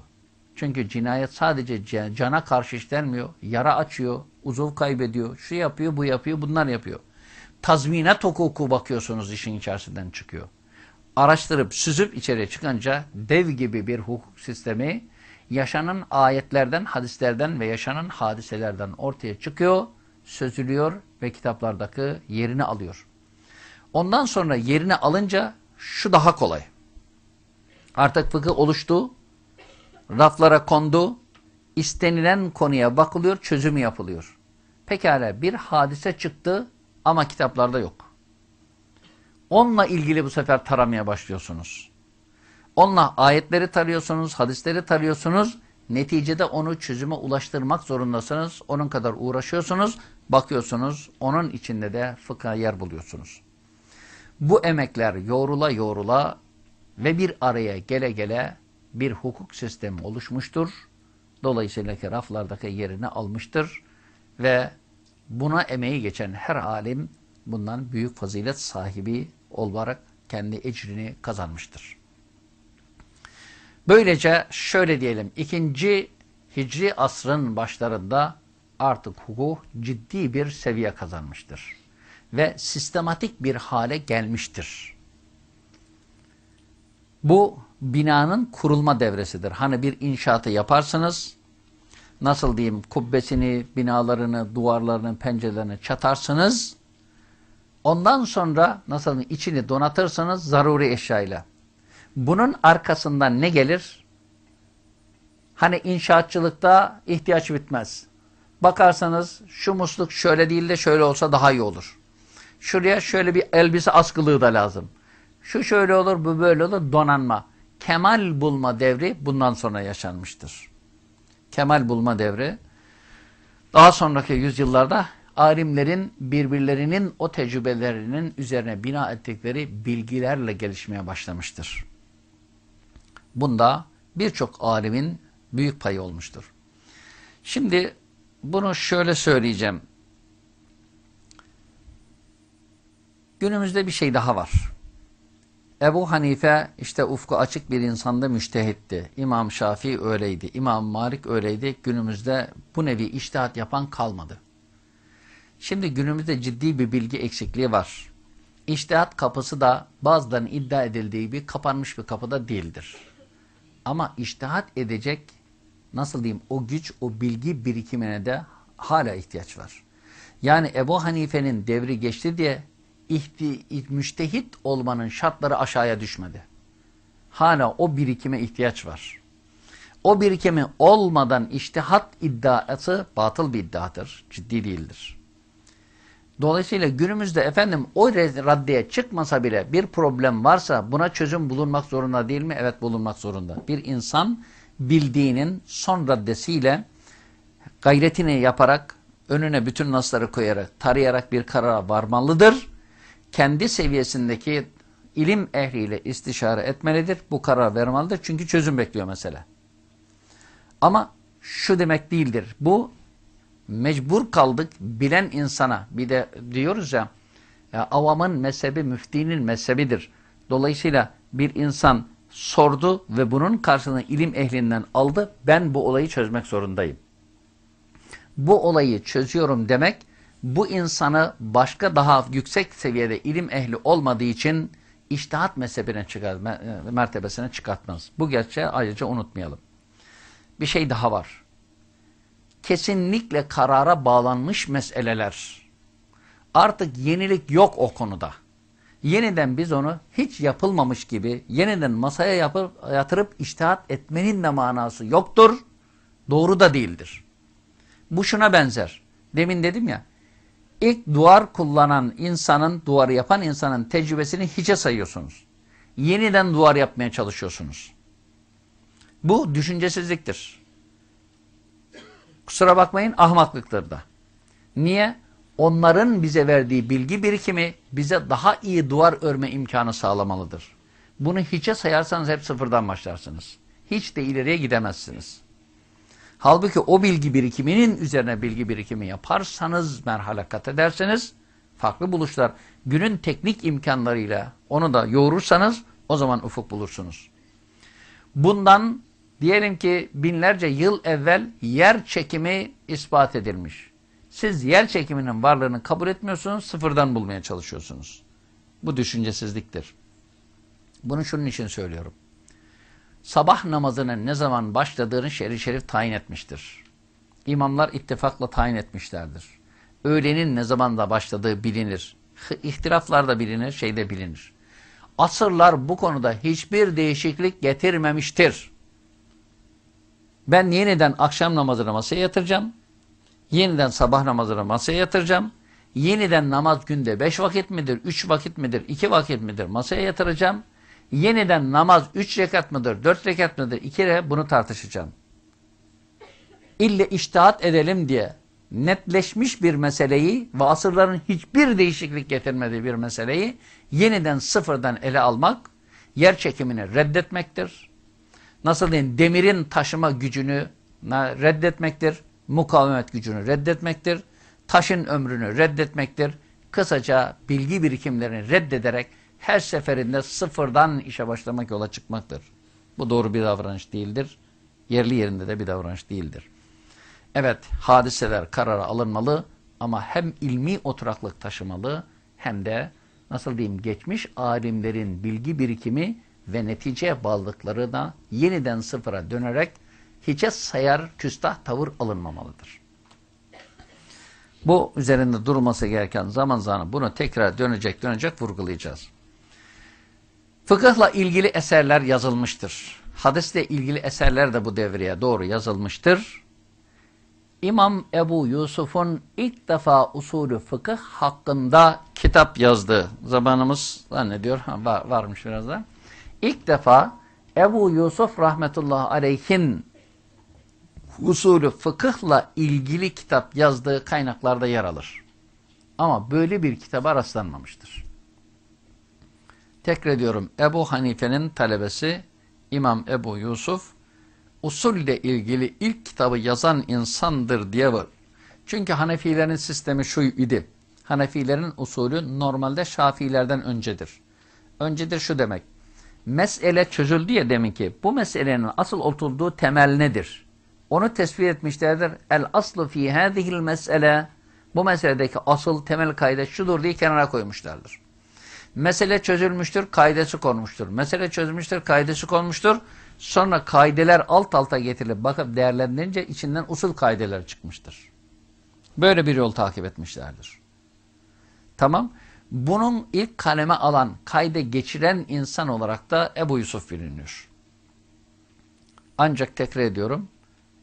Çünkü cinayet sadece cana karşı işlenmiyor. Yara açıyor, uzuv kaybediyor, şu yapıyor, bu yapıyor, bunlar yapıyor. Tazminat hukuku bakıyorsunuz işin içerisinden çıkıyor. Araştırıp, süzüp içeriye çıkınca dev gibi bir hukuk sistemi yaşanan ayetlerden, hadislerden ve yaşanan hadiselerden ortaya çıkıyor, sözülüyor ve kitaplardaki yerini alıyor. Ondan sonra yerini alınca şu daha kolay. Artık fıkıh oluştu, raflara kondu, istenilen konuya bakılıyor, çözümü yapılıyor. Pekala bir hadise çıktı ama kitaplarda yok. Onunla ilgili bu sefer taramaya başlıyorsunuz. Onunla ayetleri tarıyorsunuz, hadisleri tarıyorsunuz. Neticede onu çözüme ulaştırmak zorundasınız. Onun kadar uğraşıyorsunuz, bakıyorsunuz. Onun içinde de fıkha yer buluyorsunuz. Bu emekler yoğrula yoğrula ve bir araya gele gele bir hukuk sistemi oluşmuştur. Dolayısıyla ki raflardaki yerini almıştır ve buna emeği geçen her alim bundan büyük fazilet sahibi olarak kendi ecrini kazanmıştır. Böylece şöyle diyelim, ikinci Hicri asrın başlarında artık hukuk ciddi bir seviye kazanmıştır. Ve sistematik bir hale gelmiştir. Bu binanın kurulma devresidir. Hani bir inşaatı yaparsınız, nasıl diyeyim kubbesini, binalarını, duvarlarını, pencerelerini çatarsınız. Ondan sonra nasıl içini donatırsınız zaruri eşyayla. Bunun arkasından ne gelir? Hani inşaatçılıkta ihtiyaç bitmez. Bakarsanız şu musluk şöyle değil de şöyle olsa daha iyi olur. Şuraya şöyle bir elbise askılığı da lazım. Şu şöyle olur, bu böyle olur, donanma. Kemal bulma devri bundan sonra yaşanmıştır. Kemal bulma devri daha sonraki yüzyıllarda alimlerin birbirlerinin o tecrübelerinin üzerine bina ettikleri bilgilerle gelişmeye başlamıştır. Bunda birçok alimin büyük payı olmuştur. Şimdi bunu şöyle söyleyeceğim. Günümüzde bir şey daha var. Ebu Hanife işte ufku açık bir insanda müştehitti. İmam Şafii öyleydi. İmam Malik öyleydi. Günümüzde bu nevi iştihat yapan kalmadı. Şimdi günümüzde ciddi bir bilgi eksikliği var. İştihat kapısı da bazılarının iddia edildiği gibi kapanmış bir kapıda değildir. Ama iştihat edecek nasıl diyeyim o güç, o bilgi birikimine de hala ihtiyaç var. Yani Ebu Hanife'nin devri geçti diye ihti, müştehit olmanın şartları aşağıya düşmedi. Hala o birikime ihtiyaç var. O birikimi olmadan iştihat iddiası batıl bir iddiadır. Ciddi değildir. Dolayısıyla günümüzde efendim o raddeye çıkmasa bile bir problem varsa buna çözüm bulunmak zorunda değil mi? Evet bulunmak zorunda. Bir insan bildiğinin son raddesiyle gayretini yaparak önüne bütün nasları koyarak, tarayarak bir karara varmalıdır. Kendi seviyesindeki ilim ehliyle istişare etmelidir. Bu karar vermelidir. Çünkü çözüm bekliyor mesela. Ama şu demek değildir. Bu mecbur kaldık bilen insana. Bir de diyoruz ya, ya avamın mezhebi müftinin mezhebidir. Dolayısıyla bir insan sordu ve bunun karşılığını ilim ehlinden aldı. Ben bu olayı çözmek zorundayım. Bu olayı çözüyorum demek bu insanı başka daha yüksek seviyede ilim ehli olmadığı için iştihat mezhebine çıkar, mertebesine çıkartmaz. Bu gerçeği ayrıca unutmayalım. Bir şey daha var. Kesinlikle karara bağlanmış meseleler. Artık yenilik yok o konuda. Yeniden biz onu hiç yapılmamış gibi yeniden masaya yapıp, yatırıp iştihat etmenin de manası yoktur. Doğru da değildir. Bu şuna benzer. Demin dedim ya, ilk duvar kullanan insanın, duvarı yapan insanın tecrübesini hiçe sayıyorsunuz. Yeniden duvar yapmaya çalışıyorsunuz. Bu düşüncesizliktir. Kusura bakmayın ahmaklıktır da. Niye? Onların bize verdiği bilgi birikimi bize daha iyi duvar örme imkanı sağlamalıdır. Bunu hiçe sayarsanız hep sıfırdan başlarsınız. Hiç de ileriye gidemezsiniz. Halbuki o bilgi birikiminin üzerine bilgi birikimi yaparsanız merhale kat ederseniz farklı buluşlar günün teknik imkanlarıyla onu da yoğurursanız o zaman ufuk bulursunuz. Bundan diyelim ki binlerce yıl evvel yer çekimi ispat edilmiş. Siz yer çekiminin varlığını kabul etmiyorsunuz, sıfırdan bulmaya çalışıyorsunuz. Bu düşüncesizliktir. Bunu şunun için söylüyorum sabah namazının ne zaman başladığını şerif şerif tayin etmiştir. İmamlar ittifakla tayin etmişlerdir. Öğlenin ne zaman da başladığı bilinir. İhtilaflar da bilinir, şey de bilinir. Asırlar bu konuda hiçbir değişiklik getirmemiştir. Ben yeniden akşam namazını masaya yatıracağım. Yeniden sabah namazını masaya yatıracağım. Yeniden namaz günde beş vakit midir, üç vakit midir, iki vakit midir masaya yatıracağım yeniden namaz üç rekat mıdır, dört rekat mıdır, iki rekat bunu tartışacağım. İlle iştihat edelim diye netleşmiş bir meseleyi ve asırların hiçbir değişiklik getirmediği bir meseleyi yeniden sıfırdan ele almak yer çekimini reddetmektir. Nasıl diyeyim demirin taşıma gücünü reddetmektir. Mukavemet gücünü reddetmektir. Taşın ömrünü reddetmektir. Kısaca bilgi birikimlerini reddederek her seferinde sıfırdan işe başlamak yola çıkmaktır. Bu doğru bir davranış değildir. Yerli yerinde de bir davranış değildir. Evet, hadiseler karara alınmalı ama hem ilmi oturaklık taşımalı hem de nasıl diyeyim geçmiş alimlerin bilgi birikimi ve netice bağlılıkları da yeniden sıfıra dönerek hiçe sayar, küstah tavır alınmamalıdır. Bu üzerinde durulması gereken zaman zaman bunu tekrar dönecek dönecek vurgulayacağız. Fıkıhla ilgili eserler yazılmıştır. Hadisle ilgili eserler de bu devreye doğru yazılmıştır. İmam Ebu Yusuf'un ilk defa usulü fıkıh hakkında kitap yazdı. Zamanımız zannediyor var, varmış biraz da. İlk defa Ebu Yusuf rahmetullahi aleyhin usulü fıkıhla ilgili kitap yazdığı kaynaklarda yer alır. Ama böyle bir kitaba rastlanmamıştır. Tekrar ediyorum Ebu Hanife'nin talebesi İmam Ebu Yusuf usulle ilgili ilk kitabı yazan insandır diye var. Çünkü Hanefilerin sistemi şu idi. Hanefilerin usulü normalde Şafiilerden öncedir. Öncedir şu demek. Mesele çözüldü ya demin ki bu meselenin asıl oturduğu temel nedir? Onu tespit etmişlerdir. El aslı fi hadihil mesele bu meseledeki asıl temel kayda şudur diye kenara koymuşlardır. Mesele çözülmüştür, kaidesi konmuştur. Mesele çözülmüştür, kaidesi konmuştur. Sonra kaideler alt alta getirilip bakıp değerlendirince içinden usul kaideler çıkmıştır. Böyle bir yol takip etmişlerdir. Tamam. Bunun ilk kaleme alan, kayde geçiren insan olarak da Ebu Yusuf biliniyor. Ancak tekrar ediyorum,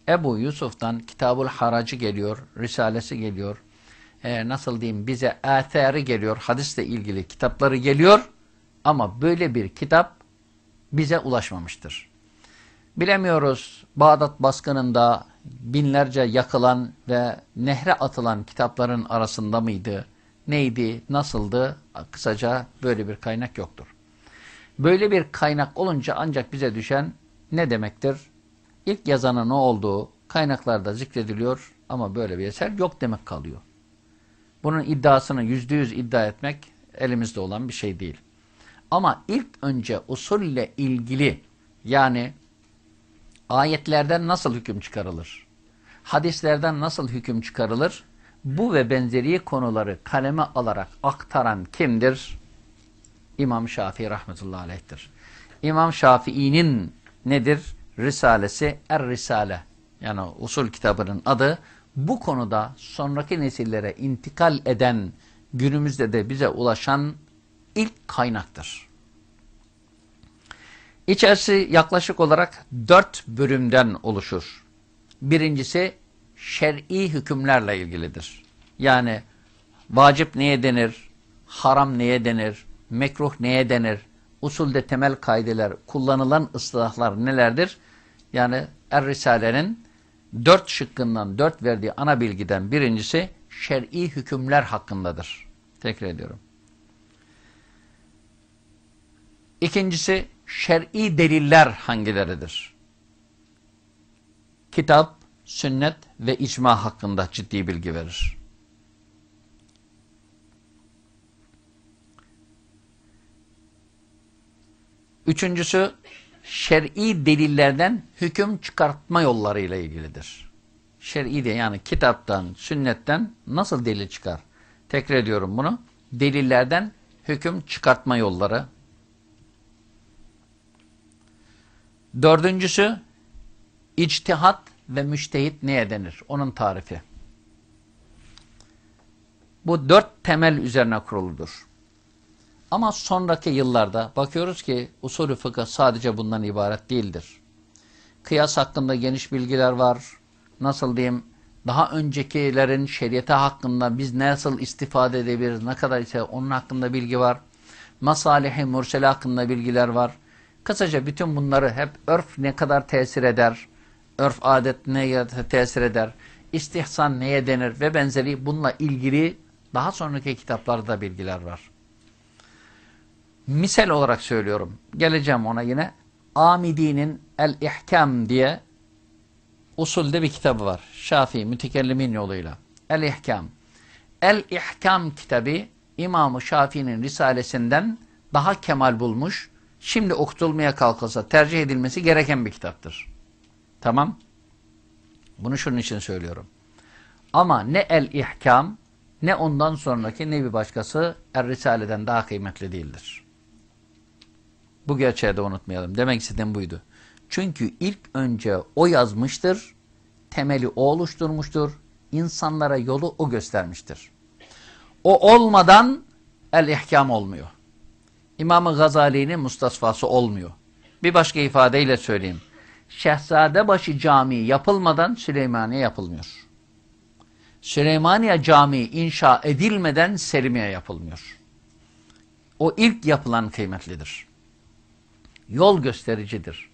Ebu Yusuf'tan Kitabul Haracı geliyor, Risalesi geliyor, e, nasıl diyeyim bize âthâri geliyor, hadisle ilgili kitapları geliyor ama böyle bir kitap bize ulaşmamıştır. Bilemiyoruz Bağdat baskınında binlerce yakılan ve nehre atılan kitapların arasında mıydı? Neydi? Nasıldı? Kısaca böyle bir kaynak yoktur. Böyle bir kaynak olunca ancak bize düşen ne demektir? İlk yazanın ne olduğu kaynaklarda zikrediliyor ama böyle bir eser yok demek kalıyor. Bunun iddiasını yüzde yüz iddia etmek elimizde olan bir şey değil. Ama ilk önce usulle ilgili yani ayetlerden nasıl hüküm çıkarılır? Hadislerden nasıl hüküm çıkarılır? Bu ve benzeri konuları kaleme alarak aktaran kimdir? İmam Şafii rahmetullahi aleyhtir. İmam Şafii'nin nedir? Risalesi Er-Risale. Yani usul kitabının adı bu konuda sonraki nesillere intikal eden, günümüzde de bize ulaşan ilk kaynaktır. İçerisi yaklaşık olarak dört bölümden oluşur. Birincisi şer'i hükümlerle ilgilidir. Yani vacip neye denir, haram neye denir, mekruh neye denir, usulde temel kaideler, kullanılan ıslahlar nelerdir? Yani Er-Risale'nin dört şıkkından, dört verdiği ana bilgiden birincisi şer'i hükümler hakkındadır. Tekrar ediyorum. İkincisi şer'i deliller hangileridir? Kitap, sünnet ve icma hakkında ciddi bilgi verir. Üçüncüsü şer'i delillerden hüküm çıkartma yollarıyla ilgilidir. Şer'i de yani kitaptan, sünnetten nasıl delil çıkar? Tekrar ediyorum bunu. Delillerden hüküm çıkartma yolları. Dördüncüsü içtihat ve müştehit neye denir? Onun tarifi. Bu dört temel üzerine kuruludur. Ama sonraki yıllarda bakıyoruz ki usulü fıkıh sadece bundan ibaret değildir. Kıyas hakkında geniş bilgiler var. Nasıl diyeyim? Daha öncekilerin şeriyete hakkında biz nasıl istifade edebiliriz, ne kadar ise onun hakkında bilgi var. Masalih-i mursele hakkında bilgiler var. Kısaca bütün bunları hep örf ne kadar tesir eder, örf adet neye tesir eder, istihsan neye denir ve benzeri bununla ilgili daha sonraki kitaplarda bilgiler var. Misal olarak söylüyorum. Geleceğim ona yine. Amidi'nin El-İhkam diye usulde bir kitabı var. Şafii mütekellimin yoluyla. El-İhkam. El-İhkam kitabı İmam-ı Şafii'nin risalesinden daha kemal bulmuş. Şimdi okutulmaya kalkılsa tercih edilmesi gereken bir kitaptır. Tamam. Bunu şunun için söylüyorum. Ama ne el-ihkam ne ondan sonraki ne bir başkası Er-Risale'den daha kıymetli değildir. Bu gerçeği de unutmayalım. Demek istediğim buydu. Çünkü ilk önce o yazmıştır, temeli o oluşturmuştur, insanlara yolu o göstermiştir. O olmadan el-ihkam olmuyor. İmam-ı Gazali'nin mustasfası olmuyor. Bir başka ifadeyle söyleyeyim. Şehzadebaşı Camii yapılmadan Süleymaniye yapılmıyor. Süleymaniye Camii inşa edilmeden Selimiye yapılmıyor. O ilk yapılan kıymetlidir. Yol göstericidir.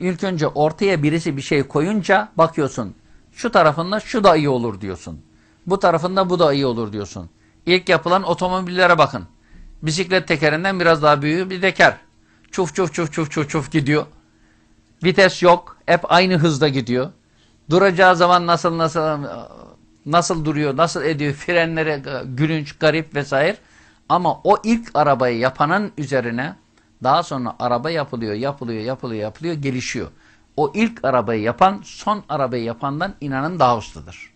İlk önce ortaya birisi bir şey koyunca bakıyorsun. Şu tarafında şu da iyi olur diyorsun. Bu tarafında bu da iyi olur diyorsun. İlk yapılan otomobillere bakın. Bisiklet tekerinden biraz daha büyüğü bir teker. Çuf çuf çuf çuf çuf çuf gidiyor. Vites yok. Hep aynı hızda gidiyor. Duracağı zaman nasıl nasıl nasıl duruyor, nasıl ediyor, frenlere gülünç, garip vesaire. Ama o ilk arabayı yapanın üzerine daha sonra araba yapılıyor, yapılıyor, yapılıyor, yapılıyor, gelişiyor. O ilk arabayı yapan son arabayı yapandan inanın daha ustadır.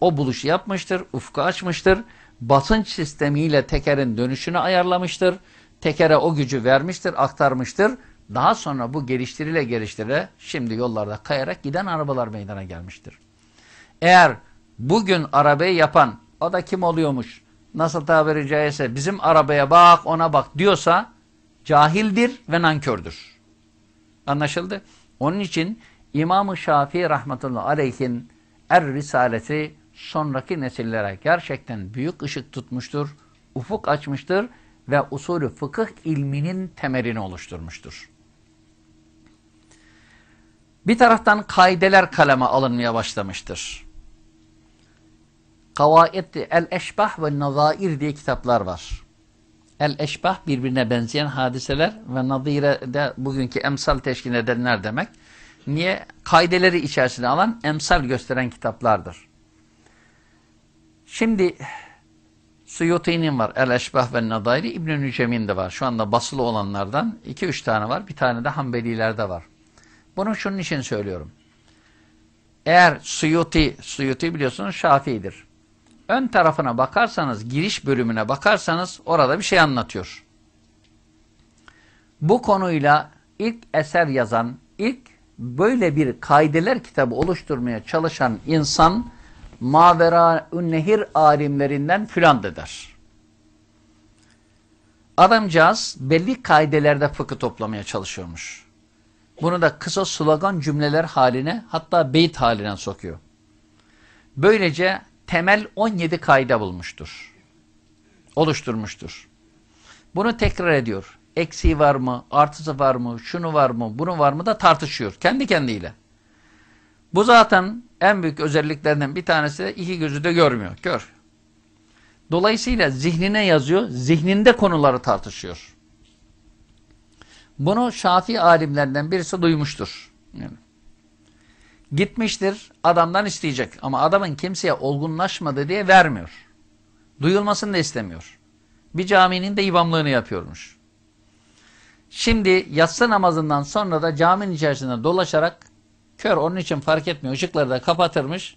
O buluşu yapmıştır, ufku açmıştır, basınç sistemiyle tekerin dönüşünü ayarlamıştır, tekere o gücü vermiştir, aktarmıştır. Daha sonra bu geliştirile geliştire şimdi yollarda kayarak giden arabalar meydana gelmiştir. Eğer bugün arabayı yapan o da kim oluyormuş? Nasıl tabiri caizse bizim arabaya bak ona bak diyorsa cahildir ve nankördür. Anlaşıldı? Onun için İmam-ı Şafii rahmetullahi aleyhin er risaleti sonraki nesillere gerçekten büyük ışık tutmuştur, ufuk açmıştır ve usulü fıkıh ilminin temelini oluşturmuştur. Bir taraftan kaideler kaleme alınmaya başlamıştır. Kavaid el-Eşbah ve Nazair diye kitaplar var. El-Eşbah birbirine benzeyen hadiseler ve Nazire de bugünkü emsal teşkil edenler demek. Niye? Kaideleri içerisine alan emsal gösteren kitaplardır. Şimdi Suyuti'nin var. El-Eşbah ve Nadairi İbn-i de var. Şu anda basılı olanlardan 2-3 tane var. Bir tane de Hanbelilerde var. Bunu şunun için söylüyorum. Eğer Suyuti, Suyuti biliyorsunuz Şafii'dir. Ön tarafına bakarsanız, giriş bölümüne bakarsanız orada bir şey anlatıyor. Bu konuyla ilk eser yazan, ilk böyle bir kaideler kitabı oluşturmaya çalışan insan Mavera Nehir alimlerinden filan der. Adamcağız belli kaidelerde fıkı toplamaya çalışıyormuş. Bunu da kısa slogan cümleler haline hatta beyt haline sokuyor. Böylece temel 17 kaide bulmuştur. Oluşturmuştur. Bunu tekrar ediyor. Eksiği var mı, artısı var mı, şunu var mı, bunu var mı da tartışıyor. Kendi kendiyle. Bu zaten en büyük özelliklerinden bir tanesi de iki gözü de görmüyor. Kör. Dolayısıyla zihnine yazıyor, zihninde konuları tartışıyor. Bunu Şafii alimlerden birisi duymuştur. Gitmiştir, adamdan isteyecek. Ama adamın kimseye olgunlaşmadı diye vermiyor. Duyulmasını da istemiyor. Bir caminin de imamlığını yapıyormuş. Şimdi yatsı namazından sonra da caminin içerisinde dolaşarak kör onun için fark etmiyor. Işıkları da kapatırmış.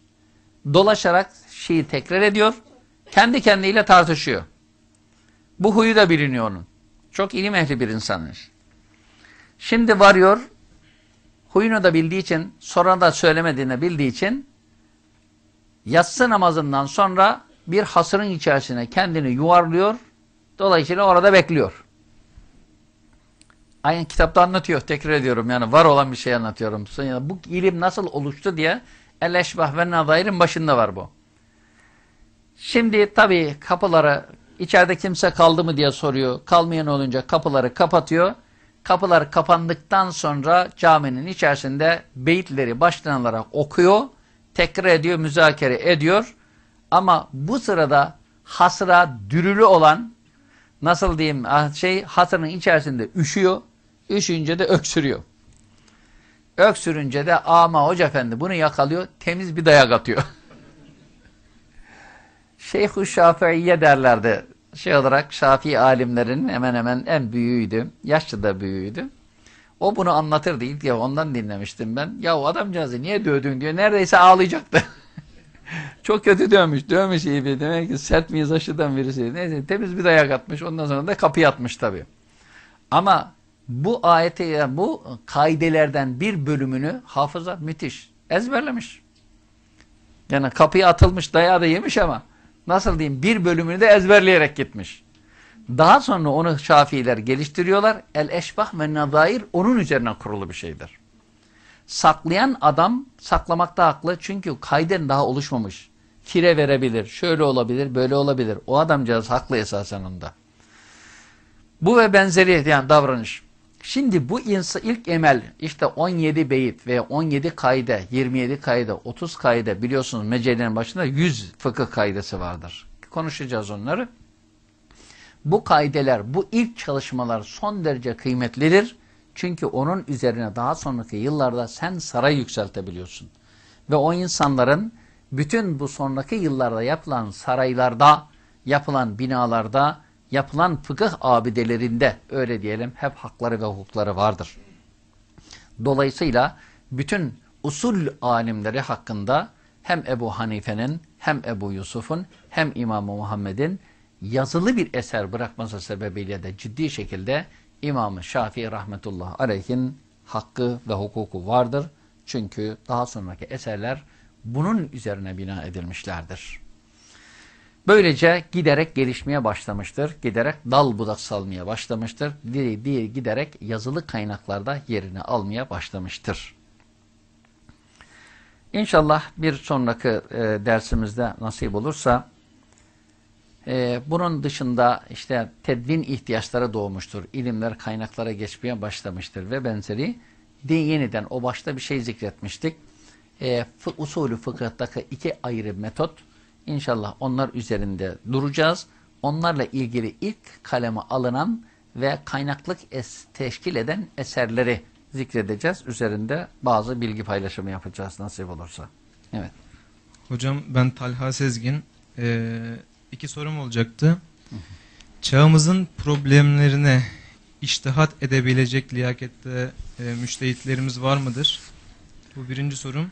Dolaşarak şeyi tekrar ediyor. Kendi kendiyle tartışıyor. Bu huyu da biliniyor onun. Çok ilim ehli bir insanmış. Şimdi varıyor huyunu da bildiği için, sonra da söylemediğini bildiği için yatsı namazından sonra bir hasırın içerisine kendini yuvarlıyor. Dolayısıyla orada bekliyor. Aynı kitapta anlatıyor. Tekrar ediyorum. Yani var olan bir şey anlatıyorum. Yani bu ilim nasıl oluştu diye El-Eşbah ve Nazair'in başında var bu. Şimdi tabii kapıları içeride kimse kaldı mı diye soruyor. Kalmayan olunca kapıları kapatıyor. Kapılar kapandıktan sonra caminin içerisinde beyitleri baştan alarak okuyor, tekrar ediyor, müzakere ediyor. Ama bu sırada hasıra dürülü olan, nasıl diyeyim, ah, şey hasırın içerisinde üşüyor, üşüyünce de öksürüyor. Öksürünce de ama hoca efendi bunu yakalıyor, temiz bir dayak atıyor. Şeyh-i Şafii'ye derlerdi şey olarak Şafii alimlerin hemen hemen en büyüğüydü. Yaşlı da büyüğüydü. O bunu anlatırdı ilk ya ondan dinlemiştim ben. Ya o adamcağızı niye dövdün diyor. Neredeyse ağlayacaktı. Çok kötü dövmüş. Dövmüş iyi bir. Demek ki sert mizaşıdan birisi. Neyse temiz bir dayak atmış. Ondan sonra da kapıya atmış tabii. Ama Bu ayeti, yani bu kaidelerden bir bölümünü hafıza müthiş ezberlemiş. Yani kapıya atılmış dayağı da yemiş ama nasıl diyeyim bir bölümünü de ezberleyerek gitmiş. Daha sonra onu Şafiiler geliştiriyorlar. El eşbah ve nazair onun üzerine kurulu bir şeydir. Saklayan adam saklamakta haklı çünkü kayden daha oluşmamış. Tire verebilir, şöyle olabilir, böyle olabilir. O adamcağız haklı esasen onda. Bu ve benzeri yani davranış. Şimdi bu insan ilk emel işte 17 beyit ve 17 kaide, 27 kaide, 30 kaide biliyorsunuz mecelilerin başında 100 fıkıh kaidesi vardır. Konuşacağız onları. Bu kaideler, bu ilk çalışmalar son derece kıymetlidir. Çünkü onun üzerine daha sonraki yıllarda sen saray yükseltebiliyorsun. Ve o insanların bütün bu sonraki yıllarda yapılan saraylarda, yapılan binalarda, yapılan fıkıh abidelerinde öyle diyelim hep hakları ve hukukları vardır. Dolayısıyla bütün usul alimleri hakkında hem Ebu Hanife'nin hem Ebu Yusuf'un hem İmam-ı Muhammed'in yazılı bir eser bırakması sebebiyle de ciddi şekilde İmam-ı Şafii rahmetullah aleyhin hakkı ve hukuku vardır. Çünkü daha sonraki eserler bunun üzerine bina edilmişlerdir. Böylece giderek gelişmeye başlamıştır. Giderek dal budak salmaya başlamıştır. Diri diri giderek yazılı kaynaklarda yerini almaya başlamıştır. İnşallah bir sonraki e, dersimizde nasip olursa e, bunun dışında işte tedvin ihtiyaçları doğmuştur. İlimler kaynaklara geçmeye başlamıştır ve benzeri. De yeniden o başta bir şey zikretmiştik. E, usulü fıkıhtaki iki ayrı metot İnşallah onlar üzerinde duracağız. Onlarla ilgili ilk kaleme alınan ve kaynaklık es teşkil eden eserleri zikredeceğiz. Üzerinde bazı bilgi paylaşımı yapacağız nasip olursa. Evet. Hocam ben Talha Sezgin. Ee, iki sorum olacaktı. Çağımızın problemlerine iştihat edebilecek liyakette e, müştehitlerimiz var mıdır? Bu birinci sorum.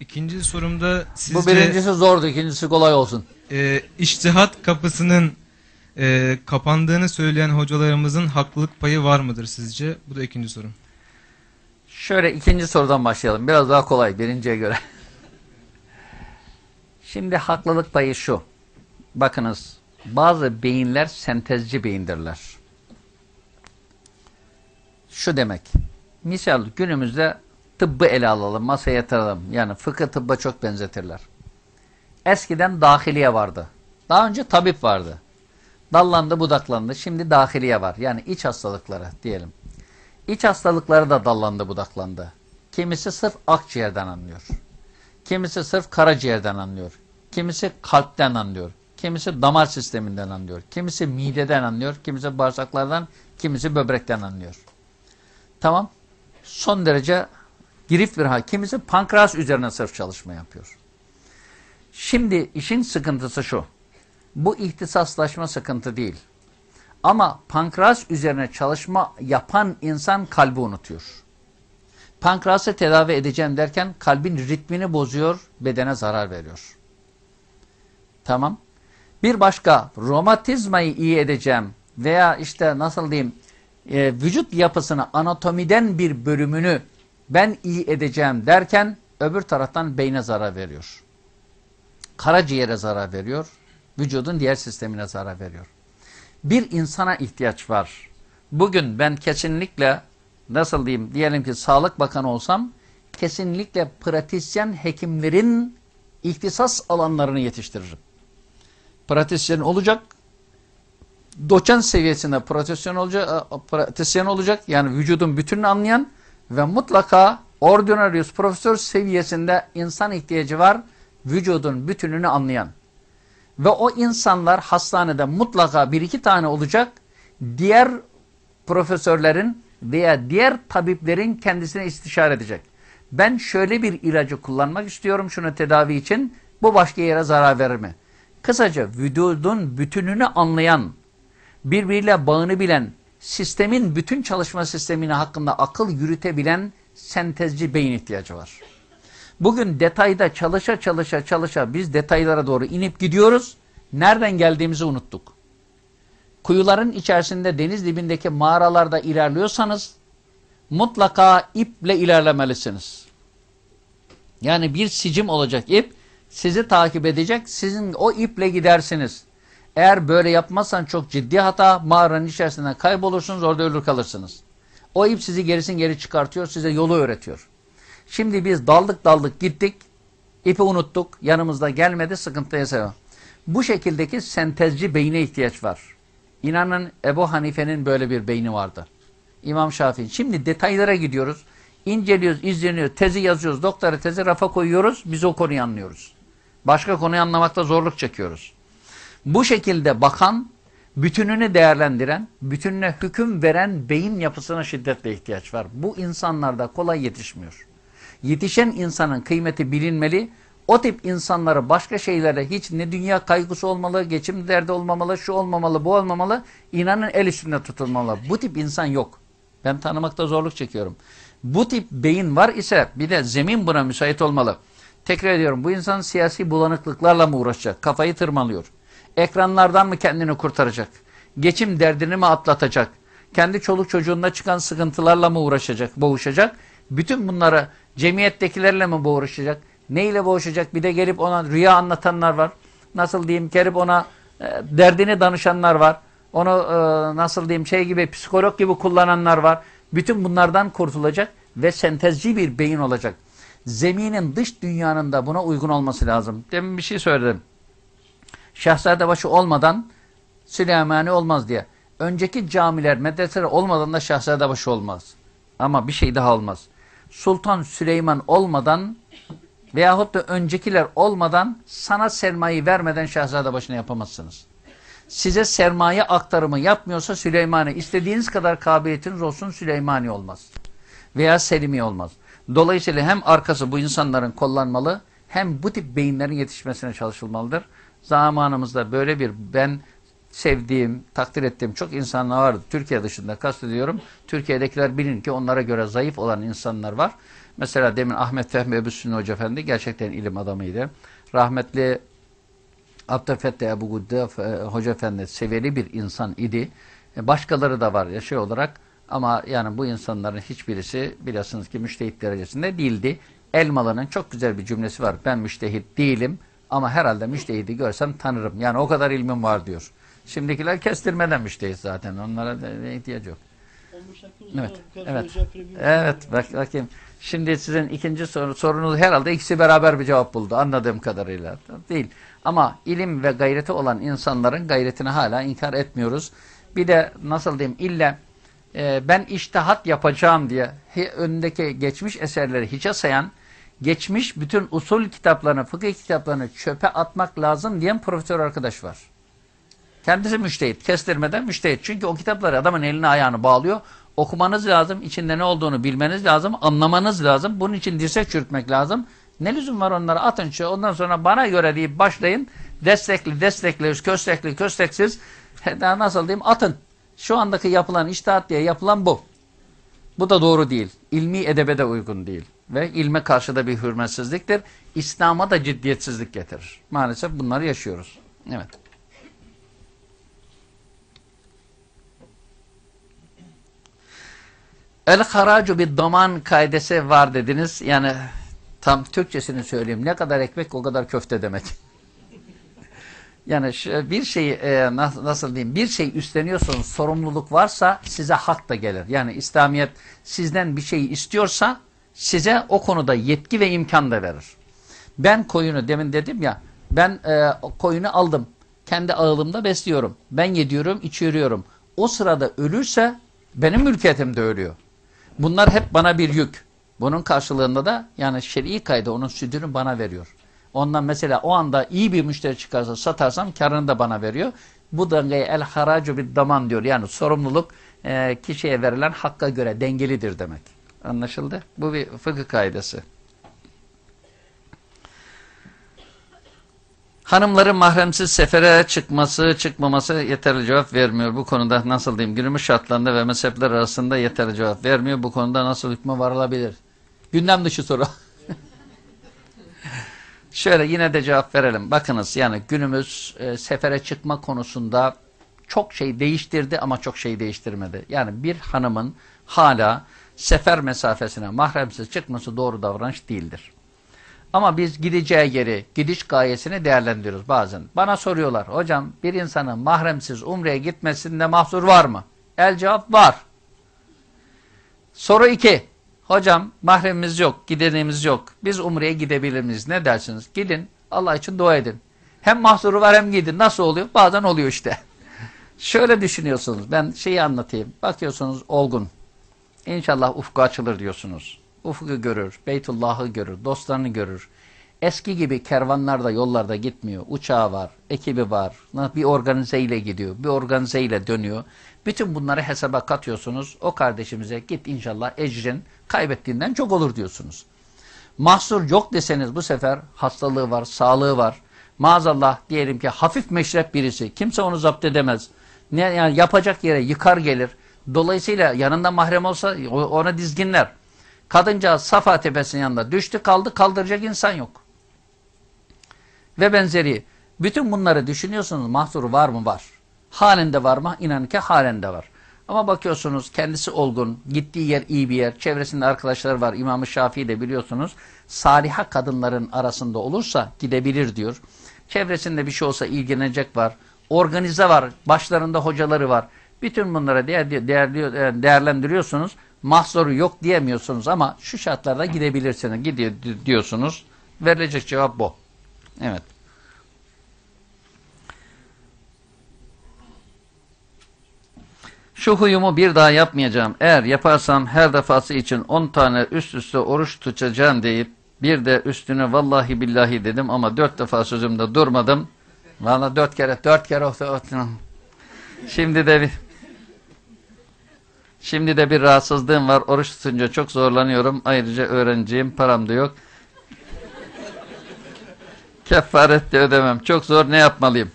İkinci sorumda sizce... Bu birincisi zordu, ikincisi kolay olsun. E, iştihat kapısının e, kapandığını söyleyen hocalarımızın haklılık payı var mıdır sizce? Bu da ikinci sorum. Şöyle ikinci sorudan başlayalım. Biraz daha kolay birinciye göre. Şimdi haklılık payı şu. Bakınız bazı beyinler sentezci beyindirler. Şu demek. Misal günümüzde tıbbı ele alalım, masaya yatıralım. Yani fıkıh tıbba çok benzetirler. Eskiden dahiliye vardı. Daha önce tabip vardı. Dallandı, budaklandı. Şimdi dahiliye var. Yani iç hastalıkları diyelim. İç hastalıkları da dallandı, budaklandı. Kimisi sırf akciğerden anlıyor. Kimisi sırf karaciğerden anlıyor. Kimisi kalpten anlıyor. Kimisi damar sisteminden anlıyor. Kimisi mideden anlıyor. Kimisi bağırsaklardan, kimisi böbrekten anlıyor. Tamam. Son derece girif bir hal. Kimisi pankreas üzerine sırf çalışma yapıyor. Şimdi işin sıkıntısı şu. Bu ihtisaslaşma sıkıntı değil. Ama pankreas üzerine çalışma yapan insan kalbi unutuyor. Pankreası tedavi edeceğim derken kalbin ritmini bozuyor, bedene zarar veriyor. Tamam. Bir başka romatizmayı iyi edeceğim veya işte nasıl diyeyim e, vücut yapısını anatomiden bir bölümünü ben iyi edeceğim derken öbür taraftan beyne zarar veriyor. Karaciğere zarar veriyor. Vücudun diğer sistemine zarar veriyor. Bir insana ihtiyaç var. Bugün ben kesinlikle nasıl diyeyim diyelim ki Sağlık Bakanı olsam kesinlikle pratisyen hekimlerin ihtisas alanlarını yetiştiririm. Pratisyen olacak. Doçent seviyesinde pratisyen olacak, pratisyen olacak. Yani vücudun bütününü anlayan ve mutlaka ordinarius profesör seviyesinde insan ihtiyacı var. Vücudun bütününü anlayan. Ve o insanlar hastanede mutlaka bir iki tane olacak. Diğer profesörlerin veya diğer tabiplerin kendisine istişare edecek. Ben şöyle bir ilacı kullanmak istiyorum şunu tedavi için. Bu başka yere zarar verir mi? Kısaca vücudun bütününü anlayan, birbiriyle bağını bilen, sistemin bütün çalışma sistemini hakkında akıl yürütebilen sentezci beyin ihtiyacı var. Bugün detayda çalışa çalışa çalışa biz detaylara doğru inip gidiyoruz. Nereden geldiğimizi unuttuk. kuyuların içerisinde deniz dibindeki mağaralarda ilerliyorsanız mutlaka iple ilerlemelisiniz. Yani bir sicim olacak ip sizi takip edecek. Sizin o iple gidersiniz. Eğer böyle yapmazsan çok ciddi hata mağaranın içerisinden kaybolursunuz orada ölür kalırsınız. O ip sizi gerisin geri çıkartıyor size yolu öğretiyor. Şimdi biz daldık daldık gittik ipi unuttuk yanımızda gelmedi sıkıntı yaşıyor. Bu şekildeki sentezci beyne ihtiyaç var. İnanın Ebu Hanife'nin böyle bir beyni vardı. İmam Şafii. Şimdi detaylara gidiyoruz. İnceliyoruz, izleniyoruz, tezi yazıyoruz, doktora tezi rafa koyuyoruz, biz o konuyu anlıyoruz. Başka konuyu anlamakta zorluk çekiyoruz. Bu şekilde bakan, bütününü değerlendiren, bütününe hüküm veren beyin yapısına şiddetle ihtiyaç var. Bu insanlarda kolay yetişmiyor. Yetişen insanın kıymeti bilinmeli. O tip insanları başka şeylere hiç ne dünya kaygısı olmalı, geçim derdi olmamalı, şu olmamalı, bu olmamalı. İnanın el üstünde tutulmalı. Bu tip insan yok. Ben tanımakta zorluk çekiyorum. Bu tip beyin var ise bir de zemin buna müsait olmalı. Tekrar ediyorum bu insan siyasi bulanıklıklarla mı uğraşacak? Kafayı tırmalıyor. Ekranlardan mı kendini kurtaracak? Geçim derdini mi atlatacak? Kendi çoluk çocuğunda çıkan sıkıntılarla mı uğraşacak, boğuşacak? Bütün bunları cemiyettekilerle mi boğuşacak? Neyle boğuşacak? Bir de gelip ona rüya anlatanlar var. Nasıl diyeyim gelip ona e, derdini danışanlar var. Onu e, nasıl diyeyim şey gibi psikolog gibi kullananlar var. Bütün bunlardan kurtulacak ve sentezci bir beyin olacak. Zeminin dış dünyanın da buna uygun olması lazım. Demin bir şey söyledim. Şahzadebaşı olmadan Süleymani olmaz diye. Önceki camiler, medreseler olmadan da Şahzadebaşı olmaz. Ama bir şey daha olmaz. Sultan Süleyman olmadan veyahut da öncekiler olmadan sana sermayeyi vermeden Şahzadebaşını yapamazsınız. Size sermaye aktarımı yapmıyorsa Süleymani istediğiniz kadar kabiliyetiniz olsun Süleymani olmaz. Veya Selimi olmaz. Dolayısıyla hem arkası bu insanların kullanmalı hem bu tip beyinlerin yetişmesine çalışılmalıdır. Zamanımızda böyle bir ben sevdiğim, takdir ettiğim çok insanlar vardı. Türkiye dışında kastediyorum. Türkiye'dekiler bilin ki onlara göre zayıf olan insanlar var. Mesela demin Ahmet Fehmi Ebüsünü Hoca Efendi gerçekten ilim adamıydı. Rahmetli Abdülfettah Ebu Gudde Hoca Efendi seviyeli bir insan idi. E, Başkaları da var ya şey olarak ama yani bu insanların hiçbirisi biliyorsunuz ki müştehit derecesinde değildi. Elmalı'nın çok güzel bir cümlesi var. Ben müştehit değilim ama herhalde müştehidi görsem tanırım. Yani o kadar ilmim var diyor. Şimdikiler kestirmeden müştehit zaten. Onlara da ihtiyaç yok. Evet, evet. Evet, bak bakayım. Şimdi sizin ikinci soru, sorunuz herhalde ikisi beraber bir cevap buldu anladığım kadarıyla. Değil. Ama ilim ve gayreti olan insanların gayretini hala inkar etmiyoruz. Bir de nasıl diyeyim illa e, ben iştihat yapacağım diye he, önündeki geçmiş eserleri hiçe sayan, geçmiş bütün usul kitaplarını, fıkıh kitaplarını çöpe atmak lazım diyen profesör arkadaş var. Kendisi müştehit. Kestirmeden müştehit. Çünkü o kitapları adamın elini ayağını bağlıyor. Okumanız lazım. içinde ne olduğunu bilmeniz lazım. Anlamanız lazım. Bunun için dirsek çürütmek lazım. Ne lüzum var onlara atın şu. Ondan sonra bana göre deyip başlayın. Destekli, destekli, köstekli, kösteksiz. Daha nasıl diyeyim atın. Şu andaki yapılan iştahat diye yapılan bu. Bu da doğru değil. İlmi edebe de uygun değil. Ve ilme karşı da bir hürmetsizliktir. İslam'a da ciddiyetsizlik getirir. Maalesef bunları yaşıyoruz. Evet. El haracu bir daman kaidesi var dediniz. Yani tam Türkçesini söyleyeyim. Ne kadar ekmek o kadar köfte demek. Yani bir şeyi e, nasıl, diyeyim bir şey üstleniyorsanız sorumluluk varsa size hak da gelir. Yani İslamiyet sizden bir şeyi istiyorsa size o konuda yetki ve imkan da verir. Ben koyunu demin dedim ya ben e, koyunu aldım. Kendi ağılımda besliyorum. Ben yediyorum, içiriyorum. O sırada ölürse benim mülkiyetim de ölüyor. Bunlar hep bana bir yük. Bunun karşılığında da yani şer'i kaydı onun sütünü bana veriyor. Ondan mesela o anda iyi bir müşteri çıkarsa satarsam karını da bana veriyor. Bu dengeye el haracu bir daman diyor. Yani sorumluluk e, kişiye verilen hakka göre dengelidir demek. Anlaşıldı? Bu bir fıkıh kaidesi. Hanımların mahremsiz sefere çıkması, çıkmaması yeterli cevap vermiyor. Bu konuda nasıl diyeyim günümüz şartlarında ve mezhepler arasında yeterli cevap vermiyor. Bu konuda nasıl hükmü varılabilir? Gündem dışı soru. Şöyle yine de cevap verelim. Bakınız yani günümüz e, sefere çıkma konusunda çok şey değiştirdi ama çok şey değiştirmedi. Yani bir hanımın hala sefer mesafesine mahremsiz çıkması doğru davranış değildir. Ama biz gideceği yeri, gidiş gayesini değerlendiriyoruz bazen. Bana soruyorlar, hocam bir insanın mahremsiz umreye gitmesinde mahsur var mı? El cevap var. Soru 2. Hocam mahremimiz yok, gidenimiz yok. Biz umreye gidebilir miyiz? Ne dersiniz? Gidin, Allah için dua edin. Hem mahsuru var hem gidin. Nasıl oluyor? Bazen oluyor işte. Şöyle düşünüyorsunuz. Ben şeyi anlatayım. Bakıyorsunuz olgun. İnşallah ufku açılır diyorsunuz. Ufku görür, Beytullah'ı görür, dostlarını görür. Eski gibi kervanlarda, yollarda gitmiyor. Uçağı var, ekibi var. Bir organize ile gidiyor, bir organize ile dönüyor. Bütün bunları hesaba katıyorsunuz. O kardeşimize git inşallah ecrin kaybettiğinden çok olur diyorsunuz. Mahsur yok deseniz bu sefer hastalığı var, sağlığı var. Maazallah diyelim ki hafif meşrep birisi. Kimse onu zapt edemez. Ne, yani yapacak yere yıkar gelir. Dolayısıyla yanında mahrem olsa ona dizginler. Kadıncağız Safa Tepesi'nin yanında düştü kaldı kaldıracak insan yok. Ve benzeri. Bütün bunları düşünüyorsunuz mahsuru var mı? Var. Halinde var mı? İnanın ki halinde var. Ama bakıyorsunuz kendisi olgun, gittiği yer iyi bir yer, çevresinde arkadaşları var. İmam-ı Şafii de biliyorsunuz saliha kadınların arasında olursa gidebilir diyor. Çevresinde bir şey olsa ilgilenecek var. Organize var, başlarında hocaları var. Bütün bunları değer, değer, değerlendiriyorsunuz. Mahsuru yok diyemiyorsunuz ama şu şartlarda gidebilirsiniz gidiyor diyorsunuz. Verilecek cevap bu. Evet. Şu huyumu bir daha yapmayacağım. Eğer yaparsam her defası için 10 tane üst üste oruç tutacağım deyip bir de üstüne vallahi billahi dedim ama 4 defa sözümde durmadım. Valla 4 kere 4 kere Şimdi de bir Şimdi de bir rahatsızlığım var. Oruç tutunca çok zorlanıyorum. Ayrıca öğrenciyim. Param da yok. Kefaret de ödemem. Çok zor. Ne yapmalıyım?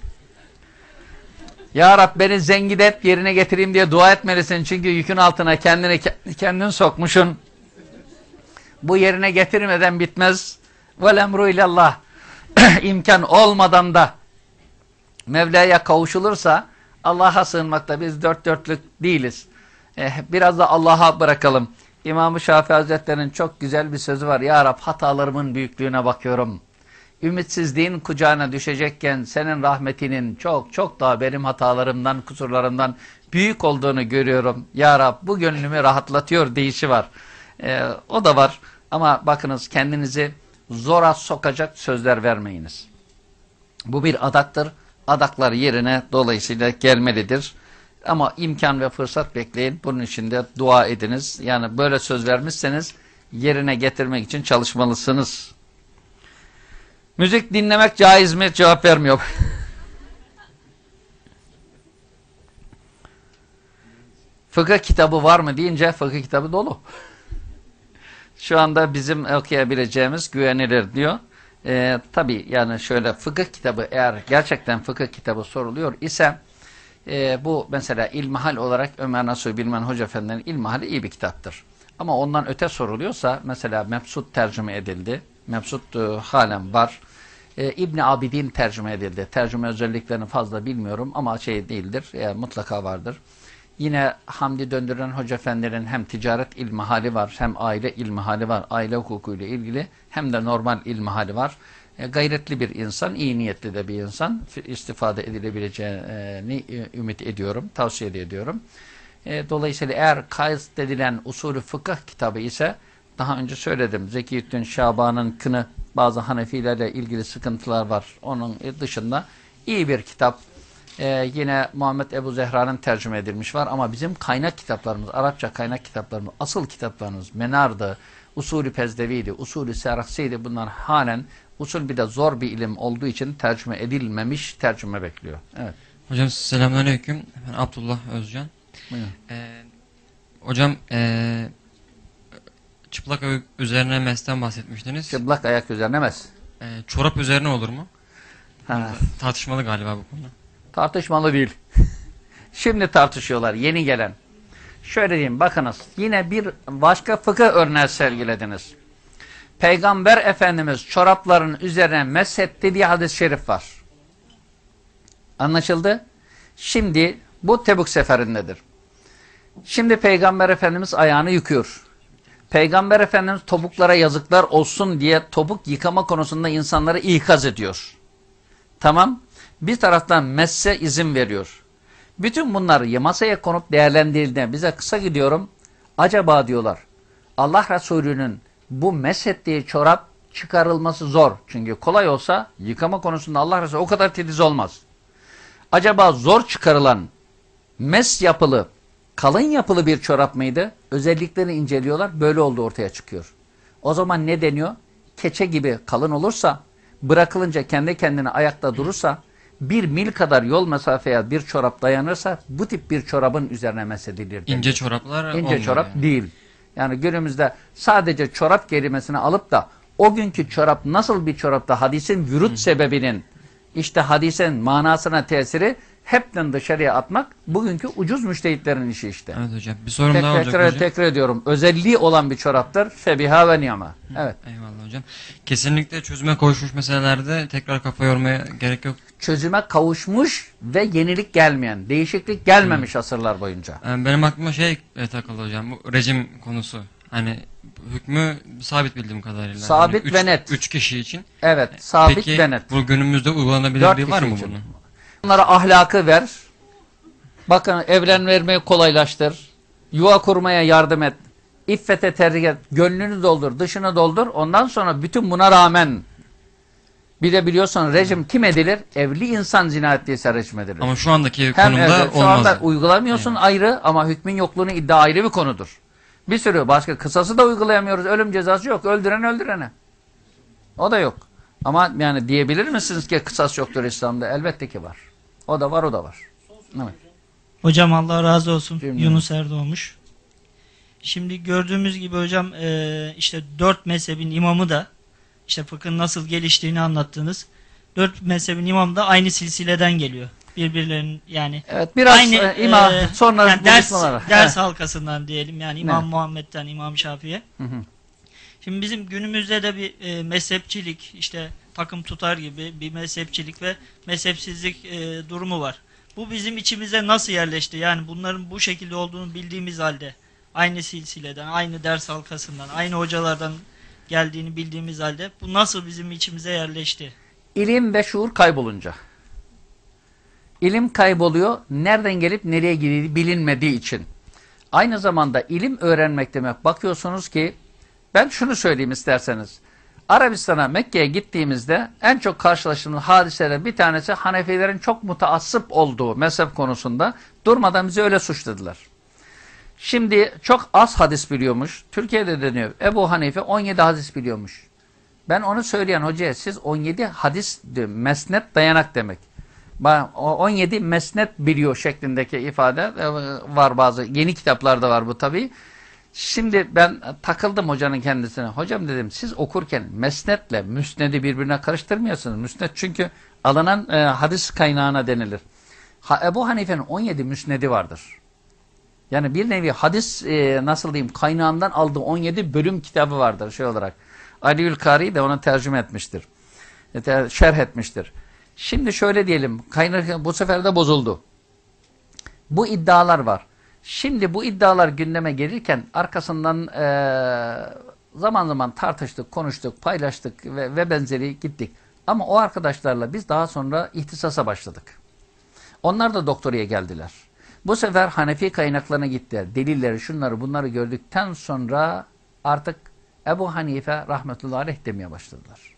Ya Rab beni zengin et yerine getireyim diye dua etmelisin. Çünkü yükün altına kendini kendin sokmuşsun. Bu yerine getirmeden bitmez. Vel emru ilallah. İmkan olmadan da Mevla'ya kavuşulursa Allah'a sığınmakta biz dört dörtlük değiliz. Eh, biraz da Allah'a bırakalım. İmam-ı Şafii Hazretleri'nin çok güzel bir sözü var. Ya Rab hatalarımın büyüklüğüne bakıyorum. Ümitsizliğin kucağına düşecekken senin rahmetinin çok çok daha benim hatalarımdan, kusurlarımdan büyük olduğunu görüyorum. Ya Rab bu gönlümü rahatlatıyor deyişi var. Ee, o da var. Ama bakınız kendinizi zora sokacak sözler vermeyiniz. Bu bir adaktır. Adaklar yerine dolayısıyla gelmelidir. Ama imkan ve fırsat bekleyin. Bunun için de dua ediniz. Yani böyle söz vermişseniz yerine getirmek için çalışmalısınız. Müzik dinlemek caiz mi? Cevap vermiyor. fıkıh kitabı var mı deyince fıkıh kitabı dolu. Şu anda bizim okuyabileceğimiz güvenilir diyor. Ee, Tabi yani şöyle fıkıh kitabı eğer gerçekten fıkıh kitabı soruluyor ise e, bu mesela ilmihal olarak Ömer Nasuhi Bilmen Hoca Efendi'nin ilmihali iyi bir kitaptır. Ama ondan öte soruluyorsa mesela Mebsut tercüme edildi. Mebsut e, halen var. E, İbni Abidin tercüme edildi. Tercüme özelliklerini fazla bilmiyorum ama şey değildir. E, mutlaka vardır. Yine Hamdi Döndüren Hoca Efendi'nin hem ticaret ilmihali var, hem aile ilmihali var, aile hukuku ile ilgili, hem de normal ilmihali var. E, gayretli bir insan, iyi niyetli de bir insan, istifade edilebileceğini e, ümit ediyorum, tavsiye ediyorum. E, dolayısıyla eğer kastedilen usulü fıkıh kitabı ise, daha önce söyledim, Zekiyüddin Şaban'ın kını, bazı Hanefilerle ilgili sıkıntılar var. Onun dışında iyi bir kitap. Ee, yine Muhammed Ebu Zehra'nın tercüme edilmiş var ama bizim kaynak kitaplarımız, Arapça kaynak kitaplarımız, asıl kitaplarımız Menar'dı, Usulü Pezdevi'ydi, Usulü Seraksi'ydi. Bunlar halen usul bir de zor bir ilim olduğu için tercüme edilmemiş, tercüme bekliyor. Evet. Hocam selamünaleyküm. Ben Abdullah Özcan. Buyurun. Ee, hocam ee, çıplak ayak üzerine mesten bahsetmiştiniz. Çıplak ayak üzerine mes. Ee, çorap üzerine olur mu? Ha. Tartışmalı galiba bu konu. Tartışmalı değil. Şimdi tartışıyorlar yeni gelen. Şöyle diyeyim bakınız yine bir başka fıkıh örneği sergilediniz. Peygamber Efendimiz çorapların üzerine meshetti diye hadis-i şerif var. Anlaşıldı? Şimdi Bu Tebuk seferindedir. Şimdi Peygamber Efendimiz ayağını yıkıyor. Peygamber Efendimiz topuklara yazıklar olsun diye topuk yıkama konusunda insanları ikaz ediyor. Tamam. Bir taraftan messe izin veriyor. Bütün bunları masaya konup değerlendirildiğinde bize kısa gidiyorum. Acaba diyorlar Allah Resulü'nün bu meshettiği çorap çıkarılması zor. Çünkü kolay olsa yıkama konusunda Allah Resulü o kadar titiz olmaz. Acaba zor çıkarılan mes yapılı, kalın yapılı bir çorap mıydı? Özelliklerini inceliyorlar. Böyle oldu ortaya çıkıyor. O zaman ne deniyor? Keçe gibi kalın olursa, bırakılınca kendi kendine ayakta durursa, bir mil kadar yol mesafeye bir çorap dayanırsa bu tip bir çorabın üzerine mesedilir. deniyor. İnce çoraplar İnce çorap yani. değil. Yani günümüzde sadece çorap kelimesini alıp da o günkü çorap nasıl bir çorapta hadisin vürut sebebinin işte hadisin manasına tesiri hepten dışarıya atmak bugünkü ucuz müştehitlerin işi işte. Evet hocam. Bir sorum Tek- daha olacak tekrar, hocam. tekrar ediyorum. Özelliği olan bir çoraptır. Febiha ve niyama. Evet. Eyvallah hocam. Kesinlikle çözüme kavuşmuş meselelerde tekrar kafa yormaya gerek yok. Çözüme kavuşmuş ve yenilik gelmeyen, değişiklik gelmemiş asırlar boyunca. Ee, Benim aklıma şey e, takıldı hocam. Bu rejim konusu. Hani hükmü sabit bildiğim kadarıyla. Sabit Hani üç- ve net. Üç kişi için. Evet, sabit Peki ve net. bu günümüzde uygulanabilirliği var mı için. bunun? Onlara ahlakı ver. Bakın evlen vermeyi kolaylaştır. Yuva kurmaya yardım et. İffete terk et. Gönlünü doldur, dışını doldur. Ondan sonra bütün buna rağmen bir de biliyorsun rejim kim edilir? Evli insan zina ettiyse rejim edilir. Ama şu andaki Hem konumda evde, şu olmaz. anda uygulamıyorsun ayrı ama hükmün yokluğunu iddia ayrı bir konudur. Bir sürü başka kısası da uygulayamıyoruz. Ölüm cezası yok. Öldüren öldürene. O da yok. Ama yani diyebilir misiniz ki kısas yoktur İslam'da? Elbette ki var. O da var, o da var. Evet. Hocam Allah razı olsun. Cümle. Yunus Erdoğmuş. Şimdi gördüğümüz gibi hocam e, işte dört mezhebin imamı da işte fıkhın nasıl geliştiğini anlattığınız dört mezhebin imamı da aynı silsileden geliyor. Birbirlerinin yani Evet biraz aynı e, imam e, sonra yani ders, ders Evet. halkasından diyelim yani İmam Evet. Muhammed'den İmam Şafii'ye. Şimdi bizim günümüzde de bir e, mezhepçilik işte takım tutar gibi bir mezhepçilik ve mezhepsizlik e, durumu var. Bu bizim içimize nasıl yerleşti? Yani bunların bu şekilde olduğunu bildiğimiz halde aynı silsileden, aynı ders halkasından, aynı hocalardan geldiğini bildiğimiz halde bu nasıl bizim içimize yerleşti? İlim ve şuur kaybolunca. İlim kayboluyor. Nereden gelip nereye gidiği bilinmediği için. Aynı zamanda ilim öğrenmek demek. Bakıyorsunuz ki ben şunu söyleyeyim isterseniz. Arabistan'a Mekke'ye gittiğimizde en çok karşılaştığımız hadiseler bir tanesi Hanefilerin çok mutaassıp olduğu mezhep konusunda durmadan bizi öyle suçladılar. Şimdi çok az hadis biliyormuş. Türkiye'de deniyor. Ebu Hanife 17 hadis biliyormuş. Ben onu söyleyen hocaya siz 17 hadis mesnet dayanak demek. Ba- o 17 mesnet biliyor şeklindeki ifade e, var bazı yeni kitaplarda var bu tabii. Şimdi ben takıldım hocanın kendisine. Hocam dedim siz okurken mesnetle müsnedi birbirine karıştırmıyorsunuz. Müsned çünkü alınan e, hadis kaynağına denilir. Ha, Ebu Hanife'nin 17 müsnedi vardır. Yani bir nevi hadis e, nasıl diyeyim kaynağından aldığı 17 bölüm kitabı vardır şey olarak. Aliül Kari de onu tercüme etmiştir. E, şerh etmiştir. Şimdi şöyle diyelim kaynak bu sefer de bozuldu. Bu iddialar var. Şimdi bu iddialar gündeme gelirken arkasından e, zaman zaman tartıştık, konuştuk, paylaştık ve, ve benzeri gittik. Ama o arkadaşlarla biz daha sonra ihtisasa başladık. Onlar da doktoraya geldiler. Bu sefer Hanefi kaynaklarına gittiler. Delilleri, şunları, bunları gördükten sonra artık Ebu Hanife rahmetullahi aleyh demeye başladılar.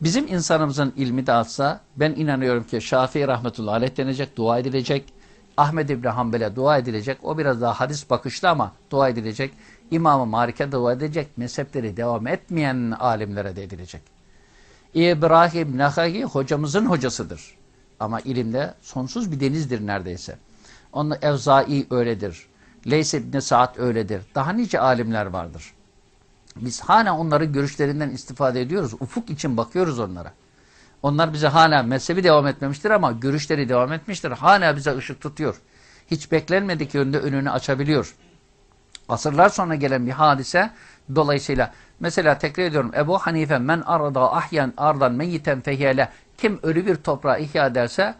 Bizim insanımızın ilmi dağıtsa ben inanıyorum ki Şafii rahmetullahi aleyh denecek, dua edilecek. Ahmed İbni Hanbel'e dua edilecek. O biraz daha hadis bakışlı ama dua edilecek. İmam-ı Malik'e dua edilecek. Mezhepleri devam etmeyen alimlere de edilecek. İbrahim Nahagi hocamızın hocasıdır. Ama ilimde sonsuz bir denizdir neredeyse. Onun Evzai öyledir. Leys İbni Sa'd öyledir. Daha nice alimler vardır. Biz hala onların görüşlerinden istifade ediyoruz. Ufuk için bakıyoruz onlara. Onlar bize hala mezhebi devam etmemiştir ama görüşleri devam etmiştir. Hala bize ışık tutuyor. Hiç beklenmedik yönde önünü açabiliyor. Asırlar sonra gelen bir hadise dolayısıyla mesela tekrar ediyorum Ebu Hanife men arada ahyen ardan meyiten fehiyele kim ölü bir toprağı ihya ederse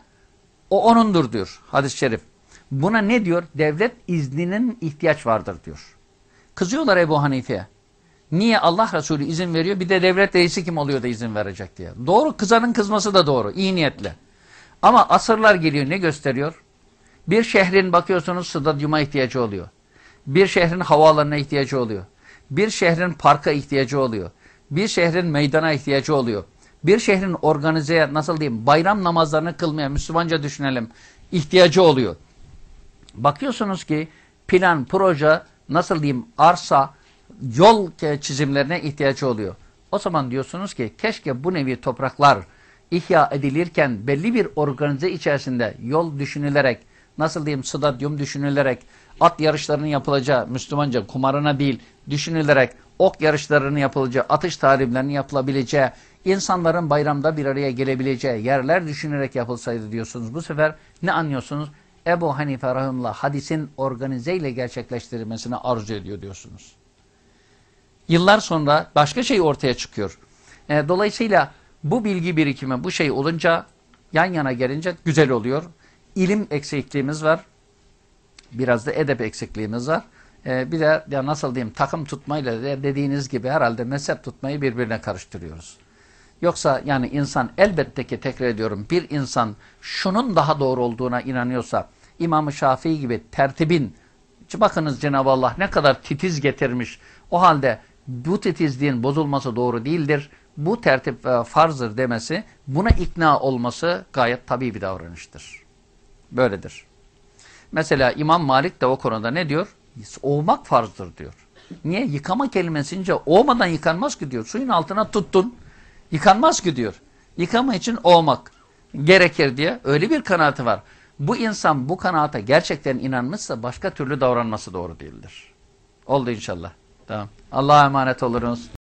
O onundur diyor hadis-i şerif. Buna ne diyor? Devlet izninin ihtiyaç vardır diyor. Kızıyorlar Ebu Hanife'ye. Niye Allah Resulü izin veriyor bir de devlet reisi kim oluyor da izin verecek diye. Doğru kızanın kızması da doğru iyi niyetle. Ama asırlar geliyor ne gösteriyor? Bir şehrin bakıyorsunuz stadyuma ihtiyacı oluyor. Bir şehrin havaalanına ihtiyacı oluyor. Bir şehrin parka ihtiyacı oluyor. Bir şehrin meydana ihtiyacı oluyor. Bir şehrin organizeye nasıl diyeyim bayram namazlarını kılmaya Müslümanca düşünelim ihtiyacı oluyor. Bakıyorsunuz ki plan, proje, nasıl diyeyim arsa, yol çizimlerine ihtiyacı oluyor. O zaman diyorsunuz ki keşke bu nevi topraklar ihya edilirken belli bir organize içerisinde yol düşünülerek, nasıl diyeyim stadyum düşünülerek, at yarışlarının yapılacağı Müslümanca kumarına değil düşünülerek, ok yarışlarının yapılacağı, atış talimlerinin yapılabileceği, insanların bayramda bir araya gelebileceği yerler düşünerek yapılsaydı diyorsunuz. Bu sefer ne anlıyorsunuz? Ebu Hanife rahimullah hadisin organize ile gerçekleştirilmesini arzu ediyor diyorsunuz. Yıllar sonra başka şey ortaya çıkıyor. E, dolayısıyla bu bilgi birikimi, bu şey olunca yan yana gelince güzel oluyor. İlim eksikliğimiz var. Biraz da edep eksikliğimiz var. E, bir de ya nasıl diyeyim takım tutmayla de dediğiniz gibi herhalde mezhep tutmayı birbirine karıştırıyoruz. Yoksa yani insan elbette ki tekrar ediyorum bir insan şunun daha doğru olduğuna inanıyorsa İmam-ı Şafii gibi tertibin bakınız Cenab-ı Allah ne kadar titiz getirmiş. O halde bu titizliğin bozulması doğru değildir. Bu tertip e, farzdır demesi buna ikna olması gayet tabii bir davranıştır. Böyledir. Mesela İmam Malik de o konuda ne diyor? Oğmak farzdır diyor. Niye? Yıkama kelimesince oğmadan yıkanmaz ki diyor. Suyun altına tuttun. Yıkanmaz ki diyor. Yıkama için oğmak gerekir diye öyle bir kanaati var. Bu insan bu kanaata gerçekten inanmışsa başka türlü davranması doğru değildir. Oldu inşallah. Tamam. Allah'a emanet oluruz.